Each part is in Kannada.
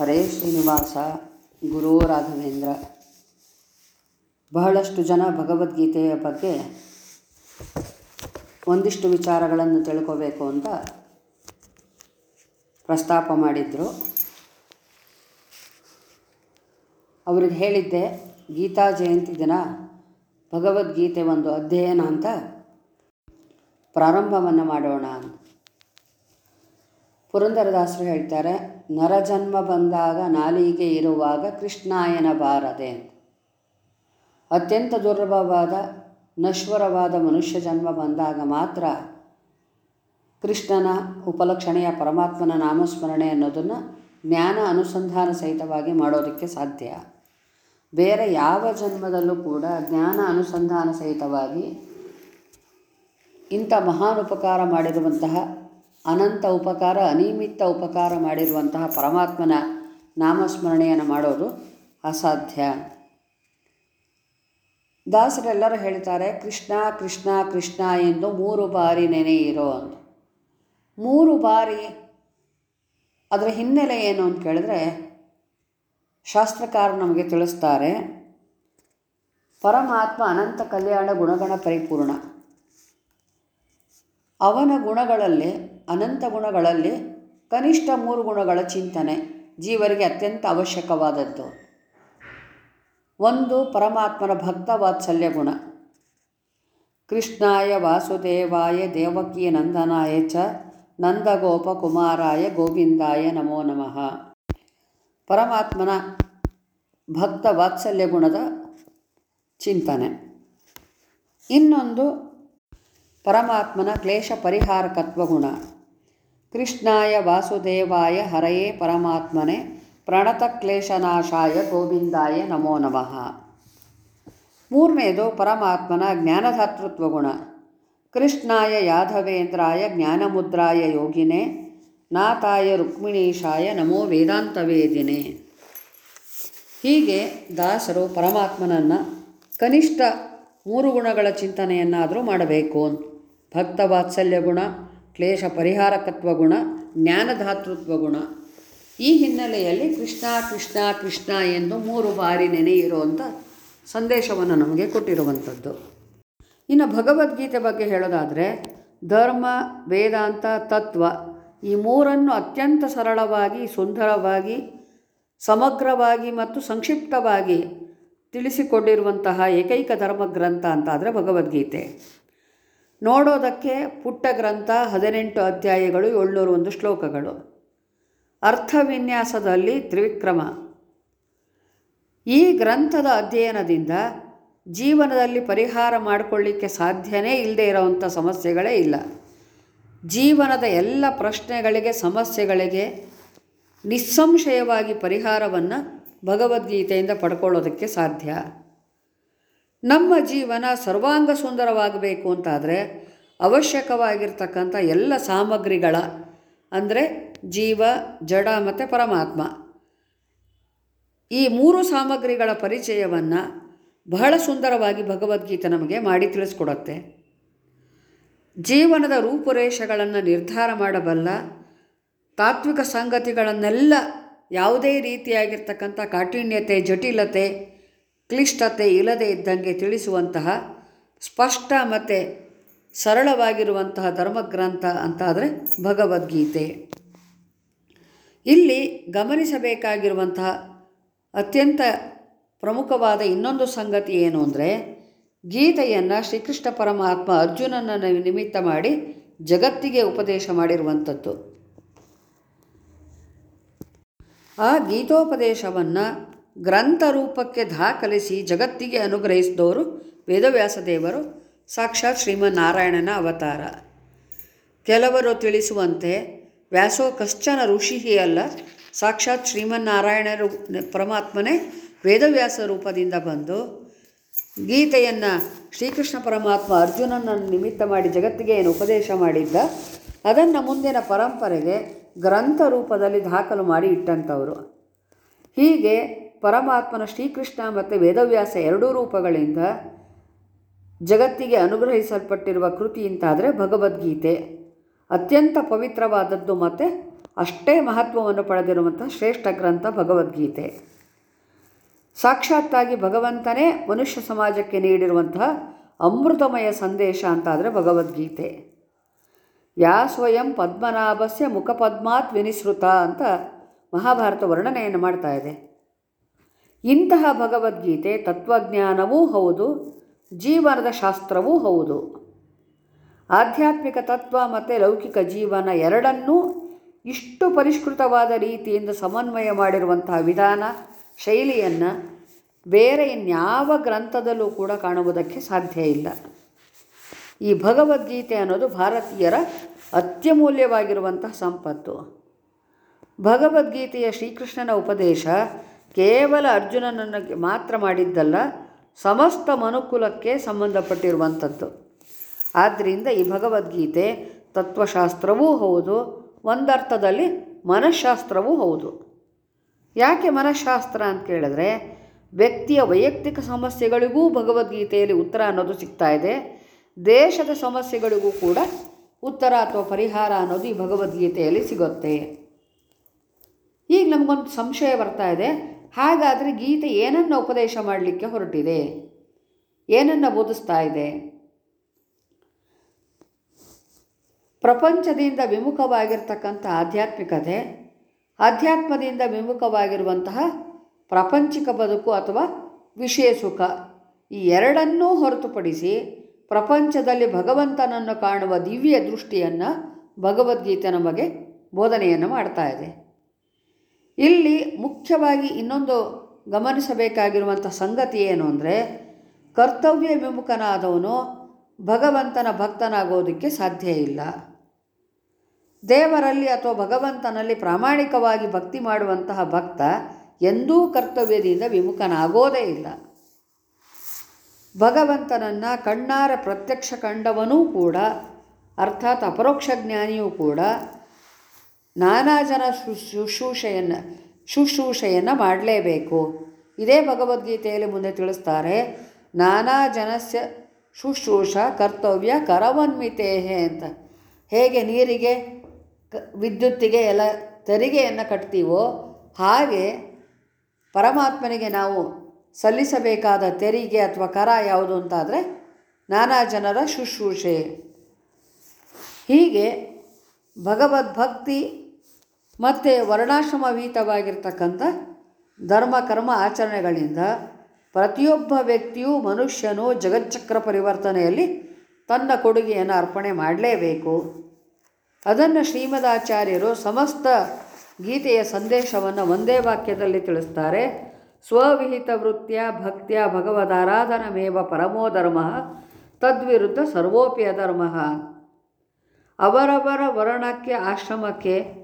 ಹರೇ ಶ್ರೀನಿವಾಸ, ಗುರು ರಾಘವೇಂದ್ರ. ಬಹಳಷ್ಟು ಜನ ಭಗವದ್ಗೀತೆಯ ಬಗ್ಗೆ ಒಂದಿಷ್ಟು ವಿಚಾರಗಳನ್ನು ತಿಳ್ಕೋಬೇಕು ಅಂತ ಪ್ರಸ್ತಾಪ ಮಾಡಿದರು. ಅವ್ರಿಗೆ ಹೇಳಿದ್ದೆ, ಗೀತಾ ಜಯಂತಿ ದಿನ ಭಗವದ್ಗೀತೆ ಒಂದು ಅಧ್ಯಯನ ಅಂತ ಪ್ರಾರಂಭವನ್ನು ಮಾಡೋಣ ಅಂತ. ಪುರಂದರದಾಸರು ಹೇಳ್ತಾರೆ ನರಜನ್ಮ ಬಂದಾಗ ನಾಲಿಗೆ ಇರುವಾಗ ಕೃಷ್ಣಾಯನ ಬಾರದೆ. ಅತ್ಯಂತ ದುರ್ಲಭವಾದ ನಶ್ವರವಾದ ಮನುಷ್ಯ ಜನ್ಮ ಬಂದಾಗ ಮಾತ್ರ ಕೃಷ್ಣನ ಉಪಲಕ್ಷಣೆಯ ಪರಮಾತ್ಮನ ನಾಮಸ್ಮರಣೆ ಅನ್ನೋದನ್ನು ಜ್ಞಾನ ಅನುಸಂಧಾನ ಸಹಿತವಾಗಿ ಮಾಡೋದಕ್ಕೆ ಸಾಧ್ಯ. ಬೇರೆ ಯಾವ ಜನ್ಮದಲ್ಲೂ ಕೂಡ ಜ್ಞಾನ ಅನುಸಂಧಾನ ಸಹಿತವಾಗಿ ಇಂಥ ಮಹಾನ್ ಉಪಕಾರ ಮಾಡಿರುವಂತಹ ಅನಂತ ಉಪಕಾರ, ಅನಿಮಿತ್ತ ಉಪಕಾರ ಮಾಡಿರುವಂತಹ ಪರಮಾತ್ಮನ ನಾಮಸ್ಮರಣೆಯನ್ನು ಮಾಡೋದು ಅಸಾಧ್ಯ. ದಾಸರೆಲ್ಲರೂ ಹೇಳ್ತಾರೆ, ಕೃಷ್ಣ ಕೃಷ್ಣ ಕೃಷ್ಣ ಎಂದು ಮೂರು ಬಾರಿ ನೆನೆಯಿರೋ ಅಂತ. ಮೂರು ಬಾರಿ ಅದರ ಹಿನ್ನೆಲೆ ಏನು ಅಂತ ಕೇಳಿದ್ರೆ ಶಾಸ್ತ್ರಕಾರ ನಮಗೆ ತಿಳಿಸ್ತಾರೆ, ಪರಮಾತ್ಮ ಅನಂತ ಕಲ್ಯಾಣ ಗುಣಗಣ ಪರಿಪೂರ್ಣ. ಅವನ ಗುಣಗಳಲ್ಲಿ, ಅನಂತ ಗುಣಗಳಲ್ಲಿ ಕನಿಷ್ಠ ಮೂರು ಗುಣಗಳ ಚಿಂತನೆ ಜೀವರಿಗೆ ಅತ್ಯಂತ ಅವಶ್ಯಕವಾದದ್ದು. ಒಂದು, ಪರಮಾತ್ಮನ ಭಕ್ತ ವಾತ್ಸಲ್ಯ ಗುಣ. ಕೃಷ್ಣಾಯ ವಾಸುದೇವಾಯ ದೇವಕೀಯ ನಂದನಾಯ ಚ ನಂದಗೋಪ ಕುಮಾರಾಯ ಗೋವಿಂದಾಯ ನಮೋ ನಮಃ. ಪರಮಾತ್ಮನ ಭಕ್ತ ವಾತ್ಸಲ್ಯ ಗುಣದ ಚಿಂತನೆ. ಇನ್ನೊಂದು ಪರಮಾತ್ಮನ ಕ್ಲೇಶ ಪರಿಹಾರಕತ್ವ ಗುಣ. ಕೃಷ್ಣಾಯ ವಾಸುದೇವಾಯ ಹರಯೇ ಪರಮಾತ್ಮನೆ ಪ್ರಣತ ಕ್ಲೇಶನಾಶಾಯ ಗೋವಿಂದಾಯ ನಮೋ ನಮಃ. ಮೂರನೇದು ಪರಮಾತ್ಮನ ಜ್ಞಾನಧಾತೃತ್ವ ಗುಣ. ಕೃಷ್ಣಾಯ ಯಾದವೇಂದ್ರಾಯ ಜ್ಞಾನಮುದ್ರಾಯ ಯೋಗಿನೇ ನಾತಾಯ ರುಕ್ಮಿಣೀಶಾಯ ನಮೋ ವೇದಾಂತವೇದಿನೇ. ಹೀಗೆ ದಾಸರು ಪರಮಾತ್ಮನನ್ನು ಕನಿಷ್ಠ ಮೂರು ಗುಣಗಳ ಚಿಂತನೆಯನ್ನಾದರೂ ಮಾಡಬೇಕು ಭಕ್ತ ವಾತ್ಸಲ್ಯ ಗುಣ ಕ್ಲೇಶ ಪರಿಹಾರಕತ್ವ ಗುಣ ಜ್ಞಾನಧಾತೃತ್ವ ಗುಣ ಈ ಹಿನ್ನೆಲೆಯಲ್ಲಿ ಕೃಷ್ಣ ಕೃಷ್ಣ ಕೃಷ್ಣ ಎಂದು ಮೂರು ಬಾರಿ ನೆನೆಯಿರುವಂಥ ಸಂದೇಶವನ್ನು ನಮಗೆ ಕೊಟ್ಟಿರುವಂಥದ್ದು. ಇನ್ನು ಭಗವದ್ಗೀತೆ ಬಗ್ಗೆ ಹೇಳೋದಾದರೆ, ಧರ್ಮ, ವೇದಾಂತ, ತತ್ವ ಈ ಮೂರನ್ನು ಅತ್ಯಂತ ಸರಳವಾಗಿ, ಸುಂದರವಾಗಿ, ಸಮಗ್ರವಾಗಿ ಮತ್ತು ಸಂಕ್ಷಿಪ್ತವಾಗಿ ತಿಳಿಸಿಕೊಂಡಿರುವಂತಹ ಏಕೈಕ ಧರ್ಮ ಗ್ರಂಥ ಅಂತಾದರೆ ಭಗವದ್ಗೀತೆ. ನೋಡೋದಕ್ಕೆ ಪುಟ್ಟ ಗ್ರಂಥ ಹದಿನೆಂಟು ಅಧ್ಯಾಯಗಳು ಏಳ್ನೂರು ಒಂದು ಶ್ಲೋಕಗಳು. ಅರ್ಥವಿನ್ಯಾಸದಲ್ಲಿ ತ್ರಿವಿಕ್ರಮ. ಈ ಗ್ರಂಥದ ಅಧ್ಯಯನದಿಂದ ಜೀವನದಲ್ಲಿ ಪರಿಹಾರ ಮಾಡಿಕೊಳ್ಳಿಕ್ಕೆ ಸಾಧ್ಯನೇ ಇಲ್ಲದೆ ಇರೋವಂಥ ಸಮಸ್ಯೆಗಳೇ ಇಲ್ಲ. ಜೀವನದ ಎಲ್ಲ ಪ್ರಶ್ನೆಗಳಿಗೆ, ಸಮಸ್ಯೆಗಳಿಗೆ ನಿಸ್ಸಂಶಯವಾಗಿ ಪರಿಹಾರವನ್ನು ಭಗವದ್ಗೀತೆಯಿಂದ ಪಡ್ಕೊಳ್ಳೋದಕ್ಕೆ ಸಾಧ್ಯ. ನಮ್ಮ ಜೀವನ ಸರ್ವಾಂಗ ಸುಂದರವಾಗಬೇಕು ಅಂತಾದರೆ ಅವಶ್ಯಕವಾಗಿರ್ತಕ್ಕಂಥ ಎಲ್ಲ ಸಾಮಗ್ರಿಗಳ, ಅಂದರೆ ಜೀವ, ಜಡ ಮತ್ತು ಪರಮಾತ್ಮ. ಈ ಮೂರು ಸಾಮಗ್ರಿಗಳ ಪರಿಚಯವನ್ನು ಬಹಳ ಸುಂದರವಾಗಿ ಭಗವದ್ಗೀತೆ ನಮಗೆ ಮಾಡಿ ತಿಳಿಸ್ಕೊಡತ್ತೆ. ಜೀವನದ ರೂಪುರೇಷೆಗಳನ್ನು ನಿರ್ಧಾರ ಮಾಡಬಲ್ಲ ತಾತ್ವಿಕ ಸಂಗತಿಗಳನ್ನೆಲ್ಲ ಯಾವುದೇ ರೀತಿಯಾಗಿರ್ತಕ್ಕಂಥ ಕಾಠಿಣ್ಯತೆ, ಜಟಿಲತೆ ಕ್ಲಿಷ್ಟತೆ ಇಲ್ಲದೆ ಇದ್ದಂಗೆ ತಿಳಿಸುವಂತಹ ಸ್ಪಷ್ಟ ಮತ್ತು ಸರಳವಾಗಿರುವಂತಹ ಧರ್ಮಗ್ರಂಥ ಅಂತಾದರೆ ಭಗವದ್ಗೀತೆ. ಇಲ್ಲಿ ಗಮನಿಸಬೇಕಾಗಿರುವಂತಹ ಅತ್ಯಂತ ಪ್ರಮುಖವಾದ ಇನ್ನೊಂದು ಸಂಗತಿ ಏನು ಅಂದರೆ, ಗೀತೆಯನ್ನು ಶ್ರೀಕೃಷ್ಣ ಪರಮಾತ್ಮ ಅರ್ಜುನನನ್ನು ನಿಮಿತ್ತ ಮಾಡಿ ಜಗತ್ತಿಗೆ ಉಪದೇಶ ಮಾಡಿರುವಂಥದ್ದು. ಆ ಗೀತೋಪದೇಶವನ್ನು ಗ್ರಂಥ ರೂಪಕ್ಕೆ ದಾಖಲಿಸಿ ಜಗತ್ತಿಗೆ ಅನುಗ್ರಹಿಸಿದವರು ವೇದವ್ಯಾಸ ದೇವರು ಸಾಕ್ಷಾತ್ ಶ್ರೀಮನ್ನಾರಾಯಣನ ಅವತಾರ. ಕೆಲವರು ತಿಳಿಸುವಂತೆ ವ್ಯಾಸೋ ಕಶ್ಚನ ಋಷಿ ಅಲ್ಲ, ಸಾಕ್ಷಾತ್ ಶ್ರೀಮನ್ನಾರಾಯಣ ರೂ ಪರಮಾತ್ಮನೇ ವೇದವ್ಯಾಸ ರೂಪದಿಂದ ಬಂದು ಗೀತೆಯನ್ನು ಶ್ರೀಕೃಷ್ಣ ಪರಮಾತ್ಮ ಅರ್ಜುನನನ್ನು ನಿಮಿತ್ತ ಮಾಡಿ ಜಗತ್ತಿಗೆ ಏನು ಉಪದೇಶ ಮಾಡಿದ್ದ, ಅದನ್ನು ಮುಂದಿನ ಪರಂಪರೆಗೆ ಗ್ರಂಥ ರೂಪದಲ್ಲಿ ದಾಖಲು ಮಾಡಿ ಇಟ್ಟಂಥವರು. ಹೀಗೆ ಪರಮಾತ್ಮನ ಶ್ರೀಕೃಷ್ಣ ಮತ್ತು ವೇದವ್ಯಾಸ ಎರಡೂ ರೂಪಗಳಿಂದ ಜಗತ್ತಿಗೆ ಅನುಗ್ರಹಿಸಲ್ಪಟ್ಟಿರುವ ಕೃತಿ ಅಂತಾದರೆ ಭಗವದ್ಗೀತೆ. ಅತ್ಯಂತ ಪವಿತ್ರವಾದದ್ದು ಮತ್ತು ಅಷ್ಟೇ ಮಹತ್ವವನ್ನು ಪಡೆದಿರುವಂಥ ಶ್ರೇಷ್ಠ ಗ್ರಂಥ ಭಗವದ್ಗೀತೆ. ಸಾಕ್ಷಾತ್ತಾಗಿ ಭಗವಂತನೇ ಮನುಷ್ಯ ಸಮಾಜಕ್ಕೆ ನೀಡಿರುವಂತಹ ಅಮೃತಮಯ ಸಂದೇಶ ಅಂತಾದರೆ ಭಗವದ್ಗೀತೆ. ಯಾ ಸ್ವಯಂ ಪದ್ಮನಾಭಸ್ಯ ಮುಖಪದ್ಮಾತ್ ವಿನಿಸೃತ ಅಂತ ಮಹಾಭಾರತ ವರ್ಣನೆಯನ್ನು ಮಾಡ್ತಾ ಇದೆ. ಇಂತಹ ಭಗವದ್ಗೀತೆ ತತ್ವಜ್ಞಾನವೂ ಹೌದು, ಜೀವನದ ಶಾಸ್ತ್ರವೂ ಹೌದು. ಆಧ್ಯಾತ್ಮಿಕ ತತ್ವ ಮತ್ತು ಲೌಕಿಕ ಜೀವನ ಎರಡನ್ನೂ ಇಷ್ಟು ಪರಿಷ್ಕೃತವಾದ ರೀತಿಯಿಂದ ಸಮನ್ವಯ ಮಾಡಿರುವಂತಹ ವಿಧಾನ, ಶೈಲಿಯನ್ನು ಬೇರೆ ಇನ್ಯಾವ ಗ್ರಂಥದಲ್ಲೂ ಕೂಡ ಕಾಣುವುದಕ್ಕೆ ಸಾಧ್ಯ ಇಲ್ಲ. ಈ ಭಗವದ್ಗೀತೆ ಅನ್ನೋದು ಭಾರತೀಯರ ಅತ್ಯಮೂಲ್ಯವಾಗಿರುವಂತಹ ಸಂಪತ್ತು. ಭಗವದ್ಗೀತೆಯ ಶ್ರೀಕೃಷ್ಣನ ಉಪದೇಶ ಕೇವಲ ಅರ್ಜುನನನ್ನು ಮಾತ್ರ ಮಾಡಿದ್ದಲ್ಲ, ಸಮಸ್ತ ಮನುಕುಲಕ್ಕೆ ಸಂಬಂಧಪಟ್ಟಿರುವಂಥದ್ದು. ಆದ್ದರಿಂದ ಈ ಭಗವದ್ಗೀತೆ ತತ್ವಶಾಸ್ತ್ರವೂ ಹೌದು, ಒಂದರ್ಥದಲ್ಲಿ ಮನಃಶಾಸ್ತ್ರವೂ ಹೌದು. ಯಾಕೆ ಮನಃಶಾಸ್ತ್ರ ಅಂತ ಕೇಳಿದ್ರೆ, ವ್ಯಕ್ತಿಯ ವೈಯಕ್ತಿಕ ಸಮಸ್ಯೆಗಳಿಗೂ ಭಗವದ್ಗೀತೆಯಲ್ಲಿ ಉತ್ತರ ಅನ್ನೋದು ಸಿಗ್ತಾ ಇದೆ. ದೇಶದ ಸಮಸ್ಯೆಗಳಿಗೂ ಕೂಡ ಉತ್ತರ ಅಥವಾ ಪರಿಹಾರ ಅನ್ನೋದು ಈ ಭಗವದ್ಗೀತೆಯಲ್ಲಿ ಸಿಗುತ್ತೆ. ಈಗ ನಮಗೊಂದು ಸಂಶಯ ಬರ್ತಾ ಇದೆ. ಹಾಗಾದರೆ ಗೀತೆ ಏನನ್ನು ಉಪದೇಶ ಮಾಡಲಿಕ್ಕೆ ಹೊರಟಿದೆ? ಏನನ್ನು ಬೋಧಿಸ್ತಾ ಇದೆ? ಪ್ರಪಂಚದಿಂದ ವಿಮುಖವಾಗಿರ್ತಕ್ಕಂಥ ಆಧ್ಯಾತ್ಮಿಕತೆ, ಆಧ್ಯಾತ್ಮದಿಂದ ವಿಮುಖವಾಗಿರುವಂತಹ ಪ್ರಾಪಂಚಿಕ ಬದುಕು ಅಥವಾ ವಿಷಯ ಸುಖ, ಈ ಎರಡನ್ನೂ ಹೊರತುಪಡಿಸಿ ಪ್ರಪಂಚದಲ್ಲಿ ಭಗವಂತನನ್ನು ಕಾಣುವ ದಿವ್ಯ ದೃಷ್ಟಿಯನ್ನು ಭಗವದ್ಗೀತೆ ನಮಗೆ ಬೋಧನೆಯನ್ನು ಮಾಡ್ತಾ ಇದೆ. ಇಲ್ಲಿ ಮುಖ್ಯವಾಗಿ ಇನ್ನೊಂದು ಗಮನಿಸಬೇಕಾಗಿರುವಂಥ ಸಂಗತಿ ಏನು ಅಂದರೆ ಕರ್ತವ್ಯ ವಿಮುಖನಾದವನು ಭಗವಂತನ ಭಕ್ತನಾಗೋದಕ್ಕೆ ಸಾಧ್ಯ ಇಲ್ಲ. ದೇವರಲ್ಲಿ ಅಥವಾ ಭಗವಂತನಲ್ಲಿ ಪ್ರಾಮಾಣಿಕವಾಗಿ ಭಕ್ತಿ ಮಾಡುವಂತಹ ಭಕ್ತ ಎಂದೂ ಕರ್ತವ್ಯದಿಂದ ವಿಮುಖನಾಗೋದೇ ಇಲ್ಲ. ಭಗವಂತನನ್ನು ಕಣ್ಣಾರ ಪ್ರತ್ಯಕ್ಷ ಕಂಡವನೂ ಕೂಡ, ಅರ್ಥಾತ್ ಅಪರೋಕ್ಷ ಜ್ಞಾನಿಯೂ ಕೂಡ ನಾನಾ ಜನ ಶುಶ್ರೂಷೆಯನ್ನು ಶುಶ್ರೂಷೆಯನ್ನು ಮಾಡಲೇಬೇಕು. ಇದೇ ಭಗವದ್ಗೀತೆಯಲ್ಲಿ ಮುಂದೆ ತಿಳಿಸ್ತಾರೆ, ನಾನಾ ಜನಸ ಶುಶ್ರೂಷ ಕರ್ತವ್ಯ ಕರವನ್ವಿತೇಹೆ ಅಂತ. ಹೇಗೆ ನೀರಿಗೆ ಕ ವಿದ್ಯುತ್ತಿಗೆ ಎಲ್ಲ ತೆರಿಗೆಯನ್ನು ಕಟ್ತೀವೋ ಹಾಗೆ ಪರಮಾತ್ಮನಿಗೆ ನಾವು ಸಲ್ಲಿಸಬೇಕಾದ ತೆರಿಗೆ ಅಥವಾ ಕರ ಯಾವುದು ಅಂತಾದರೆ ನಾನಾ ಜನರ ಶುಶ್ರೂಷೆ. ಹೀಗೆ ಭಗವದ್ಭಕ್ತಿ ಮತ್ತು ವರ್ಣಾಶ್ರಮವೀತವಾಗಿರ್ತಕ್ಕಂಥ ಧರ್ಮ, ಕರ್ಮ ಆಚರಣೆಗಳಿಂದ ಪ್ರತಿಯೊಬ್ಬ ವ್ಯಕ್ತಿಯೂ ಮನುಷ್ಯನು ಜಗಚ್ಚಕ್ರ ಪರಿವರ್ತನೆಯಲ್ಲಿ ತನ್ನ ಕೊಡುಗೆಯನ್ನು ಅರ್ಪಣೆ ಮಾಡಲೇಬೇಕು. ಅದನ್ನು ಶ್ರೀಮದಾಚಾರ್ಯರು ಸಮಸ್ತ ಗೀತೆಯ ಸಂದೇಶವನ್ನು ಒಂದೇ ವಾಕ್ಯದಲ್ಲಿ ತಿಳಿಸ್ತಾರೆ. ಸ್ವವಿಹಿತ ವೃತ್ತಿಯ ಭಕ್ತಿಯ ಭಗವದಾರಾಧನಮೇವ ಪರಮೋ ಧರ್ಮ ತದ್ವಿರುದ್ಧ ಸರ್ವೋಪಿ ಅಧರ್ಮ. ಅವರವರ ವರ್ಣಕ್ಕೆ, ಆಶ್ರಮಕ್ಕೆ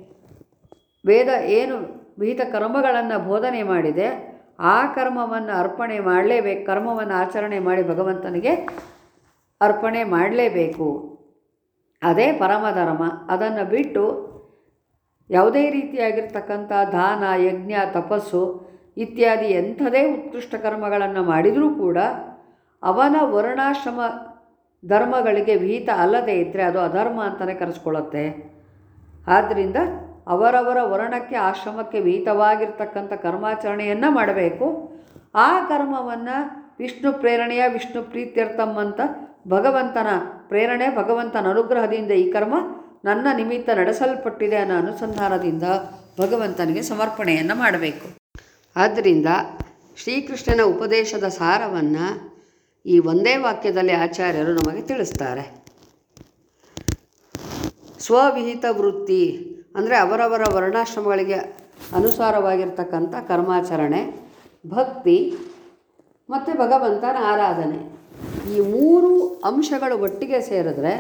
ವೇದ ಏನು ವಿಹಿತ ಕರ್ಮಗಳನ್ನು ಬೋಧನೆ ಮಾಡಿದೆ, ಆ ಕರ್ಮವನ್ನು ಅರ್ಪಣೆ ಮಾಡಲೇಬೇಕು ಕರ್ಮವನ್ನು ಆಚರಣೆ ಮಾಡಿ ಭಗವಂತನಿಗೆ ಅರ್ಪಣೆ ಮಾಡಲೇಬೇಕು. ಅದೇ ಪರಮಧರ್ಮ ಅದನ್ನು ಬಿಟ್ಟು ಯಾವುದೇ ರೀತಿಯಾಗಿರ್ತಕ್ಕಂಥ ದಾನ, ಯಜ್ಞ, ತಪಸ್ಸು ಇತ್ಯಾದಿ ಎಂಥದೇ ಉತ್ಕೃಷ್ಟ ಕರ್ಮಗಳನ್ನು ಮಾಡಿದರೂ ಕೂಡ ಅವನ ವರ್ಣಾಶ್ರಮ ಧರ್ಮಗಳಿಗೆ ವಿಹಿತ ಅಲ್ಲದೇ ಇದ್ದರೆ ಅದು ಅಧರ್ಮ ಅಂತಲೇ ಕರೆಸ್ಕೊಳ್ಳುತ್ತೆ. ಆದ್ದರಿಂದ ಅವರವರ ವರ್ಣಕ್ಕೆ ಆಶ್ರಮಕ್ಕೆ ವಿಹಿತವಾಗಿರ್ತಕ್ಕಂಥ ಕರ್ಮಾಚರಣೆಯನ್ನು ಮಾಡಬೇಕು. ಆ ಕರ್ಮವನ್ನು ವಿಷ್ಣು ಪ್ರೇರಣೆಯ ವಿಷ್ಣು ಪ್ರೀತ್ಯರ್ಥಂ ಅಂತ ಭಗವಂತನ ಪ್ರೇರಣೆ, ಭಗವಂತನ ಅನುಗ್ರಹದಿಂದ ಈ ಕರ್ಮ ನನ್ನ ನಿಮಿತ್ತ ನಡೆಸಲ್ಪಟ್ಟಿದೆ ಅನ್ನೋ ಅನುಸಂಧಾನದಿಂದ ಭಗವಂತನಿಗೆ ಸಮರ್ಪಣೆಯನ್ನು ಮಾಡಬೇಕು. ಆದ್ದರಿಂದ ಶ್ರೀಕೃಷ್ಣನ ಉಪದೇಶದ ಸಾರವನ್ನು ಈ ಒಂದೇ ವಾಕ್ಯದಲ್ಲಿ ಆಚಾರ್ಯರು ನಮಗೆ ತಿಳಿಸ್ತಾರೆ. ಸ್ವವಿಹಿತ ವೃತ್ತಿ ಅಂದರೆ ಅವರವರ ವರ್ಣಾಶ್ರಮಗಳಿಗೆ ಅನುಸಾರವಾಗಿರ್ತಕ್ಕಂಥ ಕರ್ಮಾಚರಣೆ, ಭಕ್ತಿ, ಮತ್ತು ಭಗವಂತನ ಆರಾಧನೆ. ಈ ಮೂರು ಅಂಶಗಳು ಒಟ್ಟಿಗೆ ಸೇರಿದ್ರೆ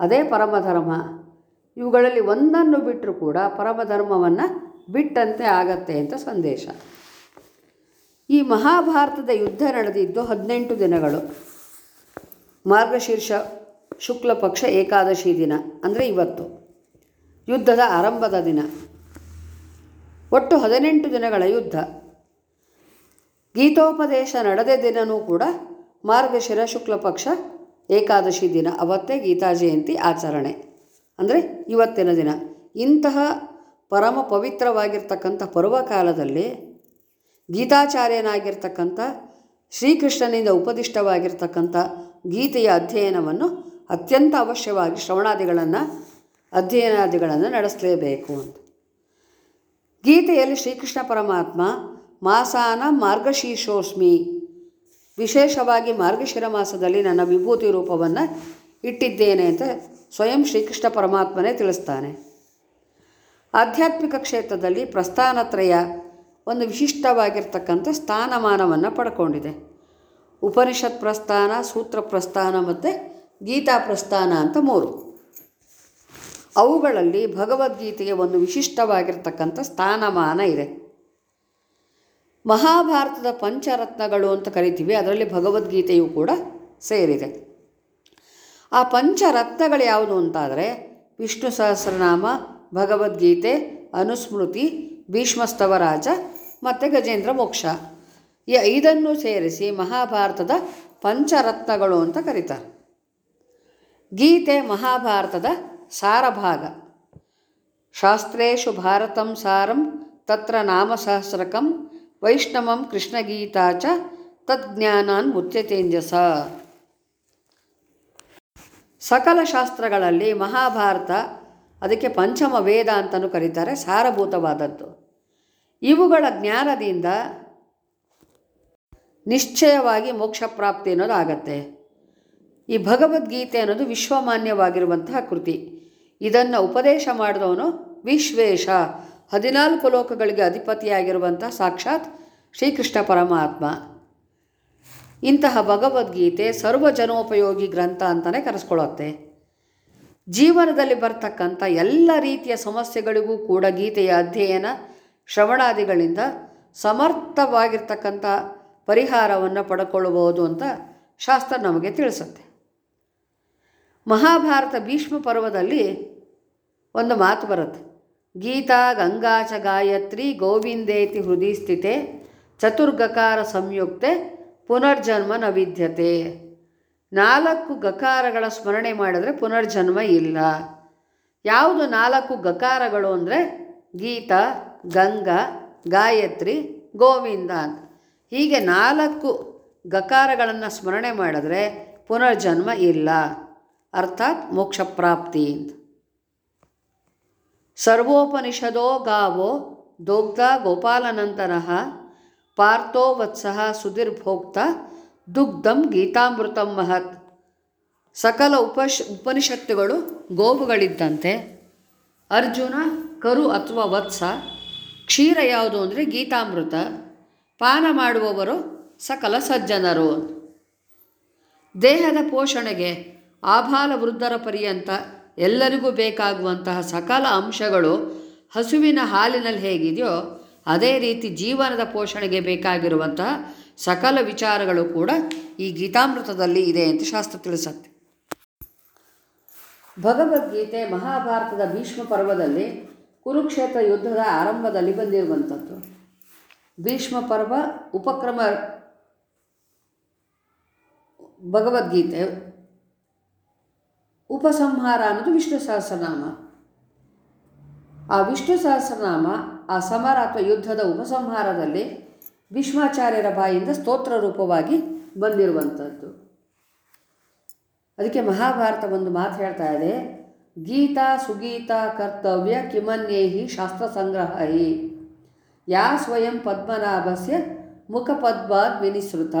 ಅದೇ ಪರಮಧರ್ಮ. ಇವುಗಳಲ್ಲಿ ಒಂದನ್ನು ಬಿಟ್ಟರೂ ಕೂಡ ಪರಮಧರ್ಮವನ್ನು ಬಿಟ್ಟಂತೆ ಆಗತ್ತೆ ಅಂತ ಸಂದೇಶ. ಈ ಮಹಾಭಾರತದ ಯುದ್ಧ ನಡೆದಿದ್ದು ಹದಿನೆಂಟು ದಿನಗಳು. ಮಾರ್ಗಶೀರ್ಷ ಶುಕ್ಲ ಪಕ್ಷ ಏಕಾದಶಿ ದಿನ, ಅಂದರೆ ಇವತ್ತು. ಯುದ್ಧದ ಆರಂಭದ ದಿನ. ಒಟ್ಟು ಹದಿನೆಂಟು ದಿನಗಳ ಯುದ್ಧ. ಗೀತೋಪದೇಶ ನಡೆದ ದಿನವೂ ಕೂಡ ಮಾರ್ಗಶಿರ ಶುಕ್ಲ ಪಕ್ಷ ಏಕಾದಶಿ ದಿನ, ಅವತ್ತೇ ಗೀತಾ ಜಯಂತಿ ಆಚರಣೆ. ಅಂದರೆ ಇವತ್ತಿನ ದಿನ. ಇಂತಹ ಪರಮ ಪವಿತ್ರವಾಗಿರ್ತಕ್ಕಂಥ ಪರ್ವಕಾಲದಲ್ಲಿ ಗೀತಾಚಾರ್ಯನಾಗಿರ್ತಕ್ಕಂಥ ಶ್ರೀಕೃಷ್ಣನಿಂದ ಉಪದಿಷ್ಟವಾಗಿರ್ತಕ್ಕಂಥ ಗೀತೆಯ ಅಧ್ಯಯನವನ್ನು ಅತ್ಯಂತ ಅವಶ್ಯವಾಗಿ ಶ್ರವಣಾದಿಗಳನ್ನು ಅಧ್ಯಯನಾದಿಗಳನ್ನು ನಡೆಸಲೇಬೇಕು ಅಂತ. ಗೀತೆಯಲ್ಲಿ ಶ್ರೀಕೃಷ್ಣ ಪರಮಾತ್ಮ, ಮಾಸಾನ ಮಾರ್ಗಶೀರ್ಷೋಸ್ಮಿ, ವಿಶೇಷವಾಗಿ ಮಾರ್ಗಶಿರ ಮಾಸದಲ್ಲಿ ನನ್ನ ವಿಭೂತಿ ರೂಪವನ್ನು ಇಟ್ಟಿದ್ದೇನೆ ಅಂತ ಸ್ವಯಂ ಶ್ರೀಕೃಷ್ಣ ಪರಮಾತ್ಮನೇ ತಿಳಿಸ್ತಾನೆ. ಆಧ್ಯಾತ್ಮಿಕ ಕ್ಷೇತ್ರದಲ್ಲಿ ಪ್ರಸ್ಥಾನತ್ರಯ ಒಂದು ವಿಶಿಷ್ಟವಾಗಿರ್ತಕ್ಕಂಥ ಸ್ಥಾನಮಾನವನ್ನು ಪಡ್ಕೊಂಡಿದೆ. ಉಪನಿಷತ್ ಪ್ರಸ್ಥಾನ, ಸೂತ್ರ ಪ್ರಸ್ಥಾನ ಮತ್ತು ಗೀತಾ ಪ್ರಸ್ಥಾನ ಅಂತ ಮೂರು. ಅವುಗಳಲ್ಲಿ ಭಗವದ್ಗೀತೆಗೆ ಒಂದು ವಿಶಿಷ್ಟವಾಗಿರ್ತಕ್ಕಂಥ ಸ್ಥಾನಮಾನ ಇದೆ. ಮಹಾಭಾರತದ ಪಂಚರತ್ನಗಳು ಅಂತ ಕರಿತೀವಿ, ಅದರಲ್ಲಿ ಭಗವದ್ಗೀತೆಯು ಕೂಡ ಸೇರಿದೆ. ಆ ಪಂಚರತ್ನಗಳು ಯಾವುದು ಅಂತಾದರೆ, ವಿಷ್ಣು ಸಹಸ್ರನಾಮ, ಭಗವದ್ಗೀತೆ, ಅನುಸ್ಮೃತಿ, ಭೀಷ್ಮಸ್ತವರಾಜ ಮತ್ತು ಗಜೇಂದ್ರ ಮೋಕ್ಷ. ಈ ಐದನ್ನು ಸೇರಿಸಿ ಮಹಾಭಾರತದ ಪಂಚರತ್ನಗಳು ಅಂತ ಕರೀತಾರೆ. ಗೀತೆ ಮಹಾಭಾರತದ ಸಾರಭಾಗ. ಶಾಸ್ತ್ರೇಷು ಭಾರತಂ ಸಾರಂ, ತತ್ರ ನಾಮಸಹಸ್ರಕಂ, ವೈಷ್ಣವಂ ಕೃಷ್ಣಗೀತಾ ಚ ತಜ್ಞಾನಾನ್ ಮುಚ್ಯತೇಂಜಸ ಸಕಲ ಶಾಸ್ತ್ರಗಳಲ್ಲಿ ಮಹಾಭಾರತ ಅದಕ್ಕೆ ಪಂಚಮ ವೇದ ಅಂತಲೂ ಕರೀತಾರೆ, ಸಾರಭೂತವಾದದ್ದು. ಇವುಗಳ ಜ್ಞಾನದಿಂದ ನಿಶ್ಚಯವಾಗಿ ಮೋಕ್ಷ ಪ್ರಾಪ್ತಿ ಅನ್ನೋದು ಆಗತ್ತೆ. ಈ ಭಗವದ್ಗೀತೆ ಅನ್ನೋದು ವಿಶ್ವಮಾನ್ಯವಾಗಿರುವಂತಹ ಕೃತಿ. ಇದನ್ನು ಉಪದೇಶ ಮಾಡಿದವನು ವಿಶ್ವೇಶ. ಹದಿನಾಲ್ಕು ಲೋಕಗಳಿಗೆ ಅಧಿಪತಿಯಾಗಿರುವಂಥ ಸಾಕ್ಷಾತ್ ಶ್ರೀಕೃಷ್ಣ ಪರಮಾತ್ಮ. ಇಂತಹ ಭಗವದ್ಗೀತೆ ಸರ್ವಜನೋಪಯೋಗಿ ಗ್ರಂಥ ಅಂತಲೇ ಕರೆಸ್ಕೊಳ್ಳುತ್ತೆ ಜೀವನದಲ್ಲಿ ಬರ್ತಕ್ಕಂಥ ಎಲ್ಲ ರೀತಿಯ ಸಮಸ್ಯೆಗಳಿಗೂ ಕೂಡ ಗೀತೆಯ ಅಧ್ಯಯನ ಶ್ರವಣಾದಿಗಳಿಂದ ಸಮರ್ಥವಾಗಿರ್ತಕ್ಕಂಥ ಪರಿಹಾರವನ್ನು ಪಡ್ಕೊಳ್ಳಬಹುದು ಅಂತ ಶಾಸ್ತ್ರ ನಮಗೆ ತಿಳಿಸುತ್ತೆ. ಮಹಾಭಾರತ ಭೀಷ್ಮ ಪರ್ವದಲ್ಲಿ ಒಂದು ಮಾತು ಬರುತ್ತೆ. ಗೀತಾ ಗಂಗಾಚ ಗಾಯತ್ರಿ ಗೋವಿಂದೇತಿ ಹೃದಯ ಸ್ಥಿತೆ ಚತುರ್ಗಕಾರ ಸಂಯುಕ್ತೆ ಪುನರ್ಜನ್ಮ ನವಿದ್ಯತೆ ವಿದ್ಯತೆ ನಾಲ್ಕು ಗಕಾರಗಳ ಸ್ಮರಣೆ ಮಾಡಿದ್ರೆ ಪುನರ್ಜನ್ಮ ಇಲ್ಲ. ಯಾವುದು ನಾಲ್ಕು ಗಕಾರಗಳು ಅಂದರೆ ಗೀತಾ, ಗಂಗಾ, ಗಾಯತ್ರಿ, ಗೋವಿಂದ ಅಂತ. ಹೀಗೆ ನಾಲ್ಕು ಗಕಾರಗಳನ್ನು ಸ್ಮರಣೆ ಮಾಡಿದ್ರೆ ಪುನರ್ಜನ್ಮ ಇಲ್ಲ. ಅರ್ಥಾತ್ ಮೋಕ್ಷ ಪ್ರಾಪ್ತಿ ಅಂತ ಸರ್ವೋಪನಿಷದೋ ಗಾವೋ ದೋಗ್ಧ ಗೋಪಾಲನಂತರ ಪಾರ್ಥೋ ವತ್ಸಃ ಸುಧೀರ್ಭೋಕ್ತ ದುಗ್ಧಂ ಗೀತಾಮೃತಂ ಮಹತ್. ಸಕಲ ಉಪಶ್, ಉಪನಿಷತ್ತುಗಳು ಗೋವುಗಳಿದ್ದಂತೆ. ಅರ್ಜುನ, ಕರು ಅಥವಾ ವತ್ಸ, ಕ್ಷೀರ ಯಾವುದು ಅಂದರೆ ಗೀತಾಮೃತ, ಪಾನ ಮಾಡುವವರು ಸಕಲ ಸಜ್ಜನರು. ದೇಹದ ಪೋಷಣೆಗೆ ಆಬಾಲ ವೃದ್ಧರ ಪರ್ಯಂತ ಎಲ್ಲರಿಗೂ ಬೇಕಾಗುವಂತಹ ಸಕಲ ಅಂಶಗಳು ಹಸುವಿನ ಹಾಲಿನಲ್ಲಿ ಹೇಗಿದೆಯೋ ಅದೇ ರೀತಿ ಜೀವನದ ಪೋಷಣೆಗೆ ಬೇಕಾಗಿರುವಂತಹ ಸಕಲ ವಿಚಾರಗಳು ಕೂಡ ಈ ಗೀತಾಮೃತದಲ್ಲಿ ಇದೆ ಅಂತ ಶಾಸ್ತ್ರ ತಿಳಿಸುತ್ತೆ. ಭಗವದ್ಗೀತೆ ಮಹಾಭಾರತದ ಭೀಷ್ಮ ಪರ್ವದಲ್ಲಿ ಕುರುಕ್ಷೇತ್ರ ಯುದ್ಧದ ಆರಂಭದಲ್ಲಿ ಬಂದಿರುವಂಥದ್ದು. ಭೀಷ್ಮ ಪರ್ವ ಉಪಕ್ರಮ ಭಗವದ್ಗೀತೆ ಉಪಸಂಹಾರ ಅನ್ನೋದು ವಿಷ್ಣು ಸಹಸ್ರನಾಮ. ಆ ವಿಷ್ಣು ಸಹಸ್ರನಾಮ ಆ ಸಮರ ಅಥವಾ ಯುದ್ಧದ ಉಪಸಂಹಾರದಲ್ಲಿ ವಿಶ್ವಾಚಾರ್ಯರ ಬಾಯಿಂದ ಸ್ತೋತ್ರ ರೂಪವಾಗಿ ಬಂದಿರುವಂಥದ್ದು. ಅದಕ್ಕೆ ಮಹಾಭಾರತ ಒಂದು ಮಾತು ಹೇಳ್ತಾ ಇದೆ. ಗೀತಾ ಸುಗೀತಾ ಕರ್ತವ್ಯ ಕಿಮನ್ಯೇಹಿ ಶಾಸ್ತ್ರ ಸಂಗ್ರಹ. ಯಾ ಸ್ವಯಂ ಪದ್ಮನಾಭಸ್ಯ ಮುಖಪದ್ಮಾದ್ ವಿನಿಸೃತ.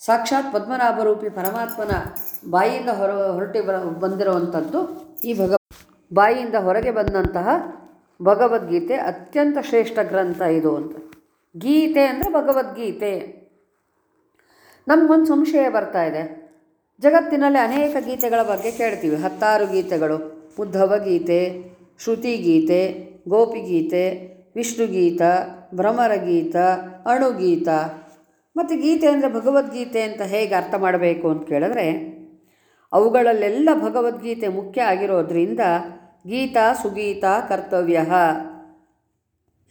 ಸಾಕ್ಷಾತ್ ಪದ್ಮನಾಭರೂಪಿ ಪರಮಾತ್ಮನ ಬಾಯಿಯಿಂದ ಹೊರ ಹೊರಟಿ ಬ ಬಂದಿರುವಂಥದ್ದು ಈ ಭಗ ಬಾಯಿಯಿಂದ ಹೊರಗೆ ಬಂದಂತಹ ಭಗವದ್ಗೀತೆ ಅತ್ಯಂತ ಶ್ರೇಷ್ಠ ಗ್ರಂಥ ಇದು ಅಂತ. ಗೀತೆ ಅಂದರೆ ಭಗವದ್ಗೀತೆ. ನಮಗೊಂದು ಸಂಶಯ ಬರ್ತಾ ಇದೆ. ಜಗತ್ತಿನಲ್ಲಿ ಅನೇಕ ಗೀತೆಗಳ ಬಗ್ಗೆ ಕೇಳ್ತೀವಿ. ಹತ್ತಾರು ಗೀತೆಗಳು. ಉದ್ಧವ ಗೀತೆ, ಶ್ರುತಿ ಗೀತೆ ಗೋಪಿಗೀತೆ ವಿಷ್ಣುಗೀತ ಭ್ರಮರಗೀತ ಅಣುಗೀತ ಮತ್ತು ಗೀತೆ ಅಂದರೆ ಭಗವದ್ಗೀತೆ ಅಂತ ಹೇಗೆ ಅರ್ಥ ಮಾಡಬೇಕು ಅಂತ ಕೇಳಿದ್ರೆ, ಅವುಗಳಲ್ಲೆಲ್ಲ ಭಗವದ್ಗೀತೆ ಮುಖ್ಯ ಆಗಿರೋದ್ರಿಂದ ಗೀತಾ ಸುಗೀತಾ ಕರ್ತವ್ಯ.